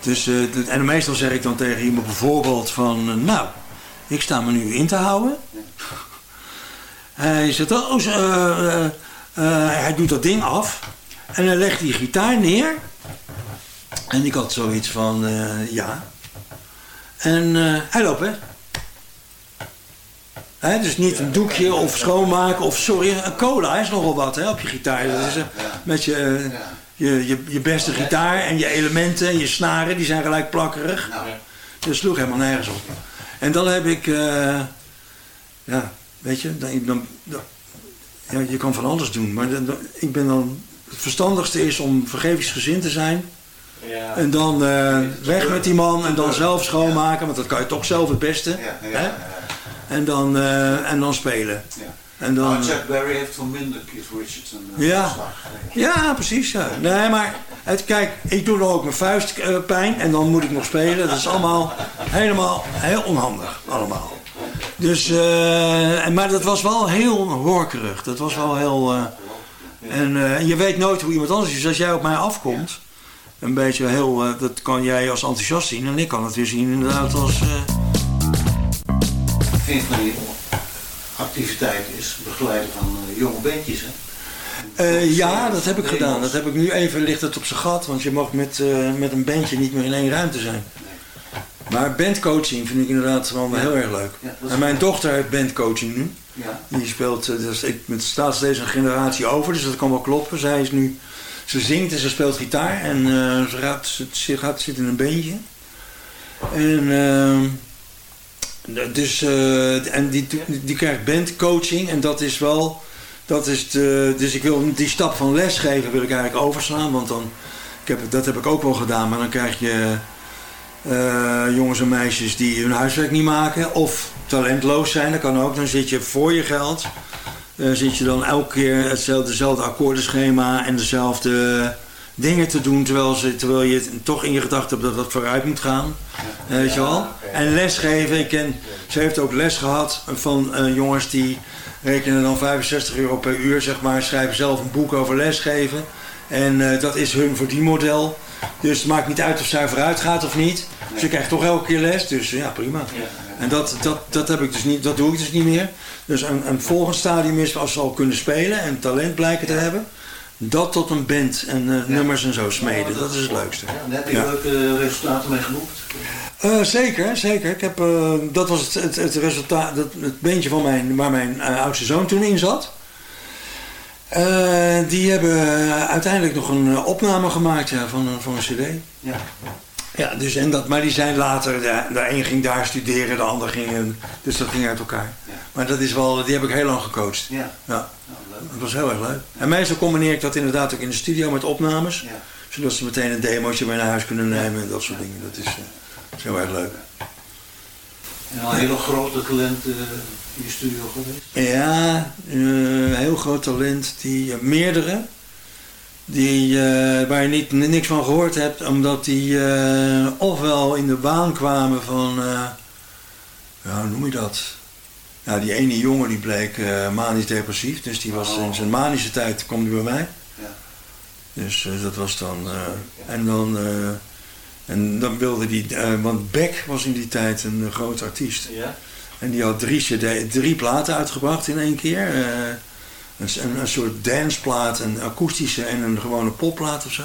dus, eh, en meestal zeg ik dan tegen iemand bijvoorbeeld van... nou, ik sta me nu in te houden. Hij zegt, oh, hij doet dat ding af. En hij legt die gitaar neer. En ik had zoiets van, eh, ja. En eh, hij loopt weg. Hè, dus niet een doekje of schoonmaken of sorry, een cola is nogal wat hè, op je gitaar. Dat is, eh, met je, je, je, je beste gitaar en je elementen en je snaren, die zijn gelijk plakkerig. Dus sloeg helemaal nergens op. En dan heb ik, ja, weet je, dan, dan, dan- ja, je kan van alles doen. Maar dan, dan- ik ben dan, verstandigste is om vergevingsgezind te zijn. Ja. En dan eh, weg met die man en dan zelf schoonmaken, want dat kan je toch zelf het beste. hè? En, dan, eh, en dan spelen. En dan, Nou, Chuck Berry heeft van minder Keith Richards een eh, Ja. gekregen. ja, precies. Ja. Nee, maar het, kijk, ik doe dan ook mijn vuist eh, pijn en dan moet ik nog spelen. Dat is allemaal helemaal heel onhandig. Allemaal. Dus, eh, en, maar dat was wel heel horkerig. Dat was wel heel... eh, en eh, je weet nooit hoe iemand anders is. Als jij op mij afkomt, een beetje heel... eh, dat kan jij als enthousiast zien. En ik kan het weer zien inderdaad als... eh, Een van die activiteiten is begeleiden van eh, jonge bandjes. Hè? Eh, ja, dat heb ik gedaan. Dat heb ik nu even ligt het op zijn gat, want je mag met, eh, met een bandje niet meer in één ruimte zijn. Maar bandcoaching vind ik inderdaad wel heel erg leuk. Ja, en mijn dochter heeft bandcoaching nu. Ja. Die speelt, dus ik, het staat een generatie over, dus dat kan wel kloppen. Zij is nu, ze zingt en ze speelt gitaar en eh, ze, gaat, ze, gaat zitten in een bandje. En, ehm, dus, eh, en die, die, krijgt bandcoaching en dat is wel, dat is de, dus ik wil die stap van lesgeven wil ik eigenlijk overslaan, want dan, ik heb, dat heb ik ook wel gedaan, maar dan krijg je jongens en meisjes die hun huiswerk niet maken of talentloos zijn, dat kan ook. Dan zit je voor je geld, eh, zit je dan elke keer hetzelfde, akkoordenschema en dezelfde dingen te doen, terwijl, ze, terwijl je toch in je gedachten hebt dat dat vooruit moet gaan. Weet je wel? En lesgeven, ik ken, ze heeft ook les gehad van eh, jongens die rekenen dan 65 euro per uur, zeg maar, schrijven zelf een boek over lesgeven. En eh, dat is hun verdienmodel. Dus het maakt niet uit of zij vooruit gaat of niet. Ze krijgt toch elke keer les, dus ja, prima. En dat, dat, dat, heb ik dus niet, dat doe ik dus niet meer. Dus een, een volgend stadium is als ze al kunnen spelen en talent blijken te hebben. Dat tot een band en eh, nummers en zo smeden. Dat is het leukste. Ja, daar heb je leuke resultaten mee geboekt. Eh, zeker, zeker. Ik heb, eh, dat was het, het, het resultaat, dat, het beentje van mijn, waar mijn oudste zoon toen in zat. Die hebben uiteindelijk nog een opname gemaakt ja, van, een- van een cd. Ja. Ja, dus en dat, maar die zijn later, de, de een ging daar studeren, de ander ging, eh, dus dat ging uit elkaar. Maar dat is wel, die heb ik heel lang gecoacht. Ja. Ja. Dat was heel erg leuk. En meestal combineer ik dat inderdaad ook in de studio met opnames. Zodat ze meteen een demootje mee naar huis kunnen nemen en dat soort dingen. Dat is, eh, dat is heel erg leuk. En al hele grote talenten in je studio geweest. Ja, eh, heel groot talent. Die, eh, meerdere. Die, eh, waar je niet, niks van gehoord hebt. Omdat die eh, ofwel in de baan kwamen van... eh, ja, hoe noem je dat? Ja, die ene jongen die bleek manisch depressief. Dus die was in zijn manische tijd kwam die bij mij. Ja. Dus dat was dan... en dan... en dan wilde die... want Beck was in die tijd een groot artiest. Ja. En die had drie, CD, drie platen uitgebracht in één keer. Een, een, soort danceplaat, een akoestische en een gewone popplaat of zo.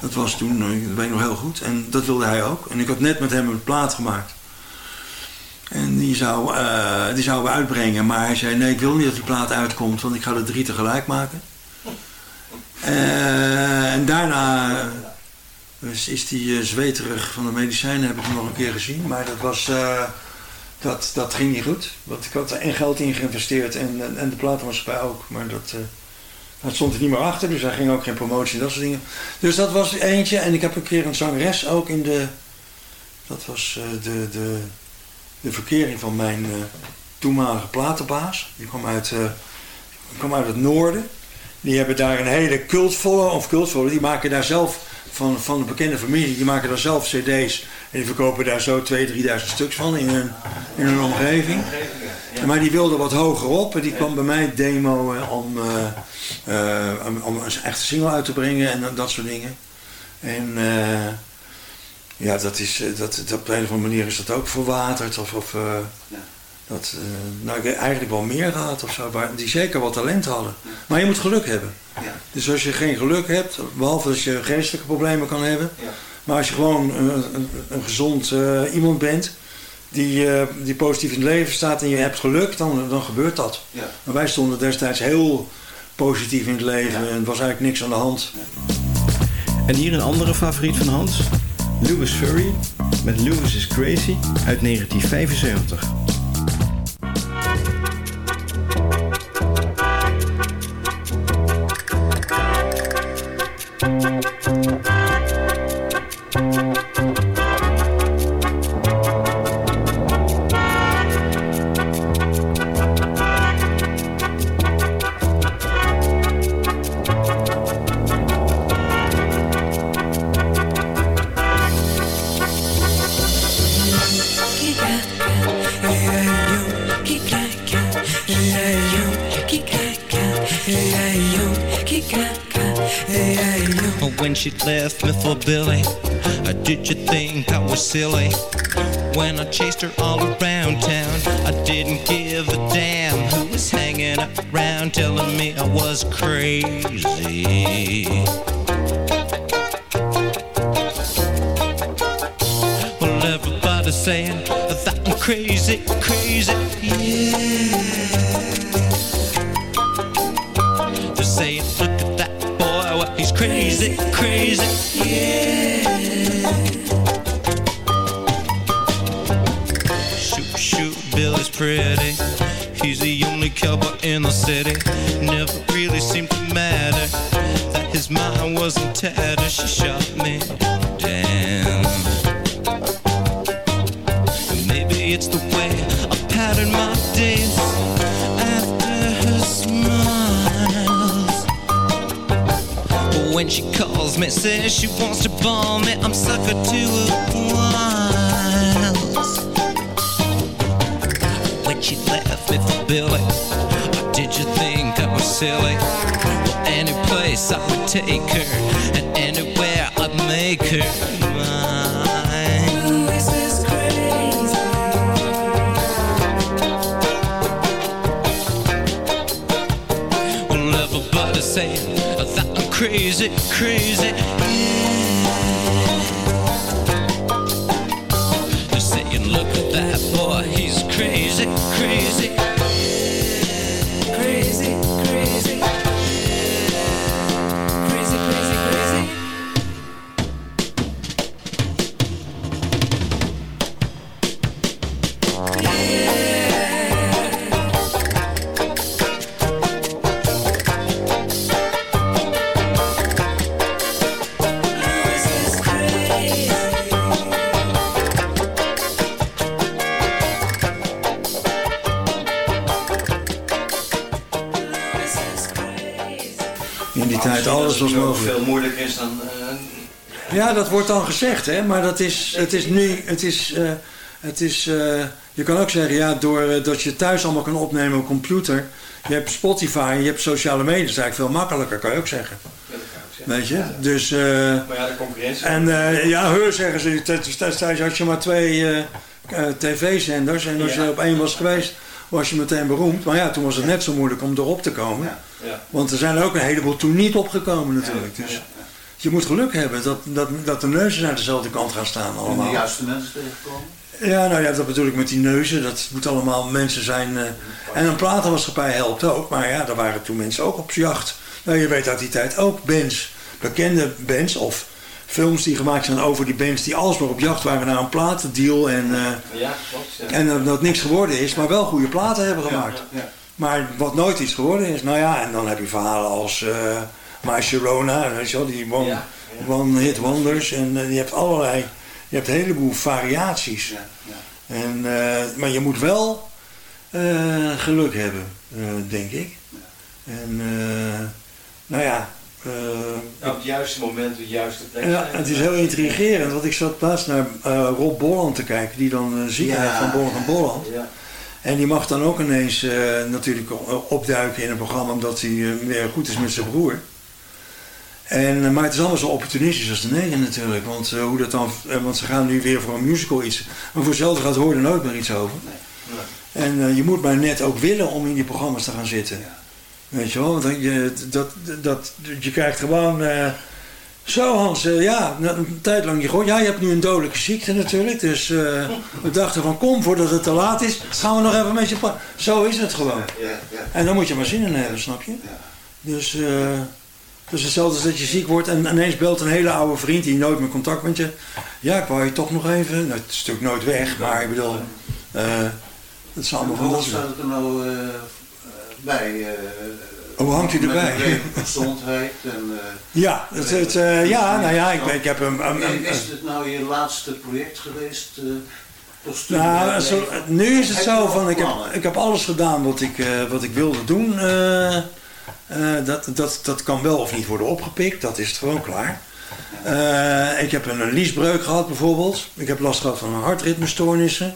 Dat was toen, eh, dat weet ik nog heel goed. En dat wilde hij ook. En ik had net met hem een plaat gemaakt. En die zou, eh, die zouden we uitbrengen. Maar hij zei, nee, ik wil niet dat die plaat uitkomt, want ik ga er drie tegelijk maken. Eh, en daarna dus is die zweterig van de medicijnen, heb ik hem nog een keer gezien. Maar dat was, dat, dat ging niet goed. Want ik had er en geld in geïnvesteerd en, en, en de platenmaatschappij ook. Maar dat, uh, dat stond er niet meer achter, dus hij ging ook geen promotie en dat soort dingen. Dus dat was eentje. En ik heb een keer een zangeres ook in de, dat was de, de, de verkering van mijn toenmalige platenbaas. Die kwam uit, die kwam uit het noorden. Die hebben daar een hele cultvolle, of cultvolle, die maken daar zelf van, van een bekende familie, die maken daar zelf cd's. En die verkopen daar zo 2.000, 3.000 stuks van in hun, in hun omgeving. Maar die wilde wat hoger op en die kwam bij mij demo om, uh, uh, om, om een echte single uit te brengen en dat soort dingen. En uh, ja, dat is, dat, dat, op een of andere manier is dat ook verwaterd. Of, of dat, uh, nou, ik eigenlijk wel meer gehad of zo, maar die zeker wat talent hadden. Maar je moet geluk hebben. Ja. Dus als je geen geluk hebt, behalve als je geestelijke problemen kan hebben, Ja. maar als je gewoon een, een, een gezond uh, iemand bent, die, uh, die positief in het leven staat en je hebt geluk, dan, dan gebeurt dat. Ja. Maar wij stonden destijds heel positief in het leven en er was eigenlijk niks aan de hand. En hier een andere favoriet van Hans, Louis Furry met Louis is Crazy uit 1975. Left me for Billy, uh, did you think I was silly? When I chased her all around town, I didn't give a damn who was hanging around telling me I was crazy. Well, everybody's saying that I'm crazy, crazy, yeah. They're saying, crazy, yeah. Shoot, shoot, pretty. He's the only cowboy in the city. Never really seemed to matter that his mind was in tatters. She shot she calls me, says she wants to bomb me, I'm sucker to her wiles. When she left me for Billy, did you think I was silly? Well, any place I would take her, and anywhere I'd make her crazy, crazy. Yeah. They're saying, look at that boy, he's crazy, crazy. Crazy, alles was zo mogelijk. veel moeilijker is dan... eh, Ja, dat wordt dan gezegd, hè? maar dat is, het is nu, het is, eh, het is eh, je kan ook zeggen, ja, doordat dat je thuis allemaal kan opnemen op computer, je hebt Spotify, je hebt sociale media, dat is eigenlijk veel makkelijker, kan je ook zeggen. Weet je? Dus, eh, maar ja, de concurrentie. en ja, heur zeggen ze, destijds had je maar twee tv-zenders en als je Ja. op één was geweest, was je meteen beroemd. Maar ja, toen was het net zo moeilijk om erop te komen. Ja. Want er zijn er ook een heleboel toen niet opgekomen natuurlijk. Dus je moet geluk hebben dat, dat, dat de neuzen naar dezelfde kant gaan staan Om de allemaal. juiste mensen tegenkomen. Ja, nou ja, dat bedoel ik met die neuzen. Dat moet allemaal mensen zijn. eh, en een platenmaatschappij helpt ook. Maar ja, daar waren toen mensen ook op jacht. Nou, je weet uit die tijd ook bands, bekende bands of films die gemaakt zijn over die bands die alsmaar op jacht waren naar een platendeal. En, eh, Ja, klopt. ja. en dat, dat niks geworden is, maar wel goede platen hebben gemaakt. Ja. Maar wat nooit iets geworden is, nou ja, en dan heb je verhalen als eh My Sharona, weet je wel, die one, Ja, one Hit Wonders. En eh, je hebt allerlei, je hebt een heleboel variaties. En, maar je moet wel geluk hebben, denk ik. En nou ja, eh, op het juiste moment, op de juiste plek. ja, het is heel intrigerend, want ik zat laatst naar eh, Rob Bolland te kijken, die dan uh, ziekenhuis Ja. van Bolland en Bolland. Ja. En die mag dan ook ineens eh, natuurlijk opduiken in een programma omdat hij eh, weer goed is met zijn broer. En, eh, maar het is allemaal zo opportunistisch als de negen natuurlijk. Want, eh, hoe dat dan, eh, want ze gaan nu weer voor een musical iets. Maar voor hetzelfde gaat hoor er nooit meer iets over. En eh, je moet maar net ook willen om in die programma's te gaan zitten. Weet je wel, je, dat, dat, je krijgt gewoon... eh, zo Hans, eh, ja, een tijd lang je gehoord. Ja, je hebt nu een dodelijke ziekte natuurlijk. Dus eh, we dachten van kom, voordat het te laat is, gaan we nog even met je praten. Zo is het gewoon. Ja, ja. En dan moet je maar zin in hebben, snap je? Dus, eh dus hetzelfde als dat je ziek wordt en ineens belt een hele oude vriend die nooit meer contact met je. Ja, ik wou je toch nog even. Nou, het is natuurlijk nooit weg, maar ik bedoel, het is allemaal van dat staat bij? eh, Hoe hangt u met erbij? gezondheid en... eh, Ja, het, het, eh, ja, nou ja, ik, ik heb een... een, een- Is het nou je laatste project geweest? studie Nou, zo- nu is het zo van, ik heb, ik heb alles gedaan wat ik, wat ik wilde doen. Dat, dat, dat kan wel of niet worden opgepikt, dat is het gewoon klaar. Ik heb een, een liesbreuk gehad bijvoorbeeld. Ik heb last gehad van hartritmestoornissen.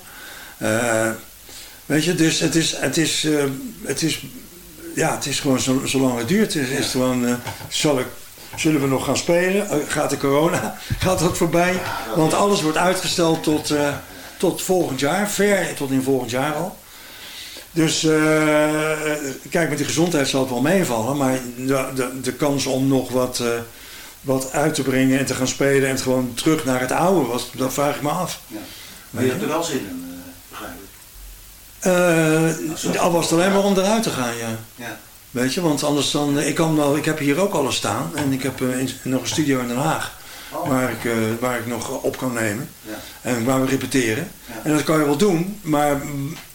Weet je, dus het is, het is, eh, het is, ja, het is gewoon zo, zolang het duurt. Is, gewoon, eh, zal ik, zullen we nog gaan spelen? Eh, gaat de corona, gaat dat voorbij? Want alles wordt uitgesteld tot, tot volgend jaar, ver tot in volgend jaar al. Dus kijk, met die gezondheid zal het wel meevallen, maar de, de, de kans om nog wat, wat uit te brengen en te gaan spelen en gewoon terug naar het oude, was, dat vraag ik me af. Maar je hebt er wel zin in. Eh, al was het alleen maar om eruit te gaan, ja. Ja. Weet je, want anders dan, ik, kan wel, ik heb hier ook alles staan en ik heb eh, in- nog een studio in Den Haag. Oh. Waar, ik, eh, waar ik nog op kan nemen. Ja. En waar we repeteren. Ja. En dat kan je wel doen, maar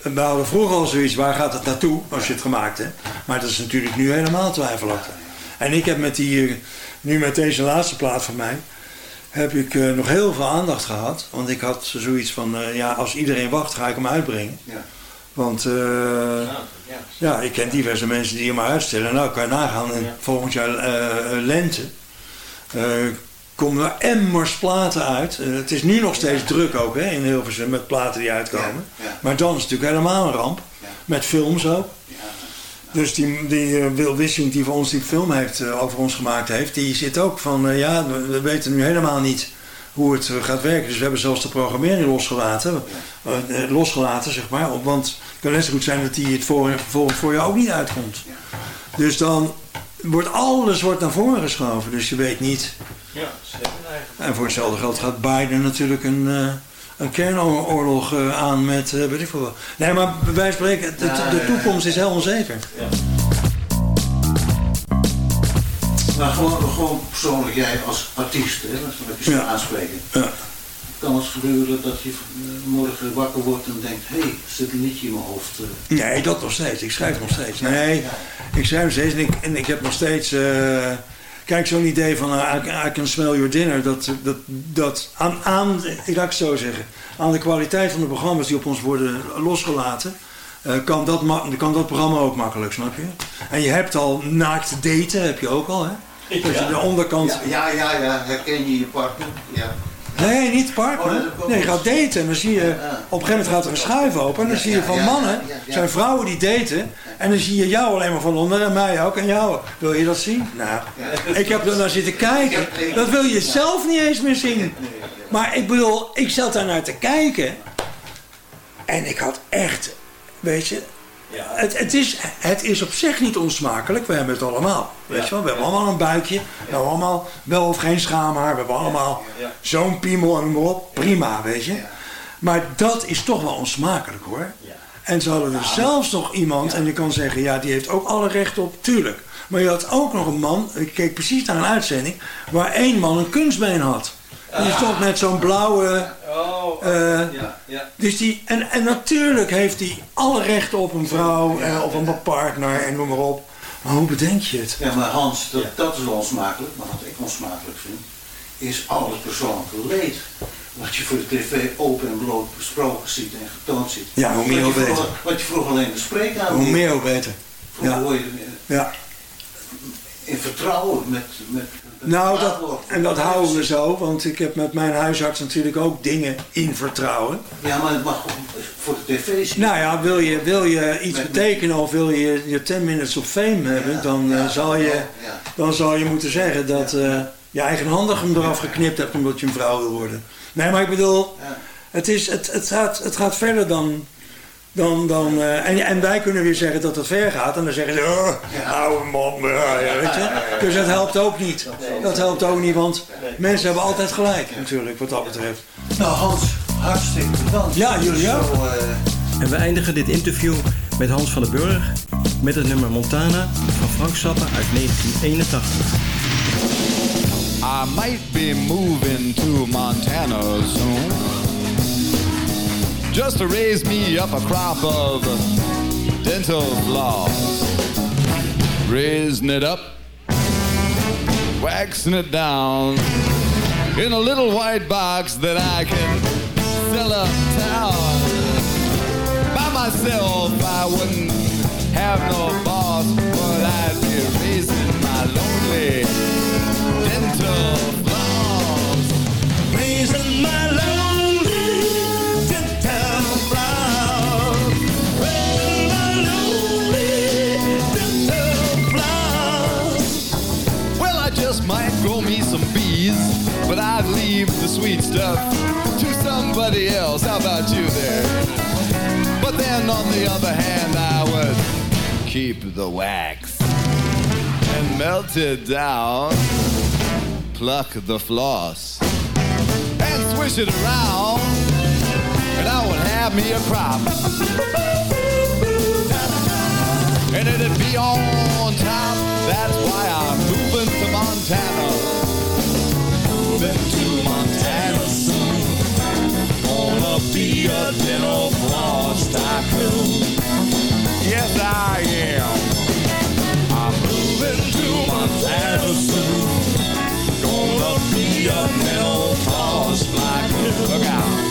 we hadden vroeger al zoiets, waar gaat het naartoe als je het gemaakt hebt. Maar dat is natuurlijk nu helemaal twijfelachtig. En ik heb met die, eh, nu met deze laatste plaat van mij, heb ik eh, nog heel veel aandacht gehad. Want ik had zoiets van, eh, ja, als iedereen wacht, ga ik hem uitbrengen. Ja. Want eh, ja. ik ken diverse mensen die hem maar uitstellen. Nou, kan je nagaan, en volgend jaar eh, eh, lente komen er emmers platen uit. Het is nu nog steeds druk ook hè, in Hilversum met platen die uitkomen. Maar dan is het natuurlijk helemaal een ramp. Met films ook. Dus die, die Wil Wissing die voor ons die film heeft, over ons gemaakt heeft, die zit ook van, ja, we weten nu helemaal niet hoe het eh, gaat werken. Dus we hebben zelfs de programmering losgelaten, eh, eh, losgelaten zeg maar. Want het kan net zo goed zijn dat die het voor, voor, voor jou ook niet uitkomt. Dus dan wordt alles wordt naar voren geschoven, dus je weet niet. Ja, zeker. En voor hetzelfde geld gaat Biden natuurlijk een, een kernoorlog aan met, weet ik veel wat. Nee, maar van spreken, de, Ja, de ja, ja. toekomst is heel onzeker. Maar gewoon, gewoon persoonlijk, jij als artiest, hè, dat je Ja. aanspreken. Ja. Kan het gebeuren dat je eh, morgen wakker wordt en denkt, hé, hey, zit een liedje in mijn hoofd? eh. Nee, dat nog steeds. Ik schrijf nog steeds. Nee, ik schrijf nog steeds en ik, en ik heb nog steeds... eh, kijk, zo'n idee van uh, I, I can smell your dinner, dat, dat, dat aan, aan, ik laat het zo zeggen, aan de kwaliteit van de programma's die op ons worden losgelaten, eh, kan, dat, kan dat programma ook makkelijk, snap je? En je hebt al naakt daten, heb je ook al, hè? Dat je de onderkant... Ja, ja, ja, ja, herken je je partner? Ja. Nee, niet partner. Oh, Nee, je gaat daten en dan zie je, op een gegeven moment gaat er een schuif open en dan Ja, zie je ja, van ja, mannen, ja, ja, ja. zijn vrouwen die daten en dan zie je jou alleen maar van onder en mij ook en jou. Wil je dat zien? Nou, ik heb er naar zitten kijken. Dat wil je zelf niet eens meer zien. Maar ik bedoel, ik zat daar naar te kijken en ik had echt, weet je, Het, het, is, het is op zich niet onsmakelijk. We hebben het allemaal. Weet je wel? We hebben allemaal een buikje. We hebben allemaal wel of geen schaamhaar. We hebben allemaal zo'n piemel en maar op. Prima, weet je. Maar dat is toch wel onsmakelijk hoor. En ze hadden er zelfs nog iemand, en je kan zeggen, ja, die heeft ook alle recht op, tuurlijk. Maar je had ook nog een man, ik keek precies naar een uitzending, waar één man een kunstbeen had. Die stond met zo'n blauwe... eh, Dus die, en, en natuurlijk heeft hij alle rechten op een vrouw, eh, op een partner en noem maar op. Maar hoe bedenk je het? Ja, maar Hans, dat, dat is wel onsmakelijk. Maar wat ik onsmakelijk vind, is al het persoonlijke leed. Wat je voor de tv open en bloot besproken ziet en getoond ziet. Ja, hoe meer hoe beter. Wat je vroeger alleen de spreekkamer Hoe meer, hoe beter. Vroeger Ja. hoor je Ja. in vertrouwen met... met Nou, dat, en dat houden we zo, want ik heb met mijn huisarts natuurlijk ook dingen in vertrouwen. Ja, maar het mag voor de tv. Nou ja, wil je, wil je iets betekenen of wil je je 10 minutes of fame hebben, dan, eh, zal je, dan zal je moeten zeggen dat eh, je eigenhandig hem eraf geknipt hebt omdat je een vrouw wil worden. Nee, maar ik bedoel, het, is, het, het, gaat, het gaat verder dan... dan, dan eh, en, en wij kunnen weer zeggen dat het ver gaat en dan zeggen ze, oh, oude man, weet je. Dus dat helpt ook niet. Dat helpt ook niet, want mensen hebben altijd gelijk natuurlijk wat dat betreft. Nou Hans, hartstikke bedankt. Ja, jullie ook. Zo, eh, En we eindigen dit interview met Hans van den Burg met het nummer Montana van Frank Zappa uit 1981. I might be moving to Montana soon. Just to raise me up a crop of dental floss. Raising it up, waxing it down in a little white box that I can sell uptown. By myself, I wouldn't have no boss, but I'd be raising my lonely it down, pluck the floss, and swish it around, and I would have me a crop. And it'd be on top. That's why I'm moving to Montana. Moving to Montana soon. Gonna be a dental floss tycoon. Yes, I am into my fantasy. Gonna be a metal toss like Look out.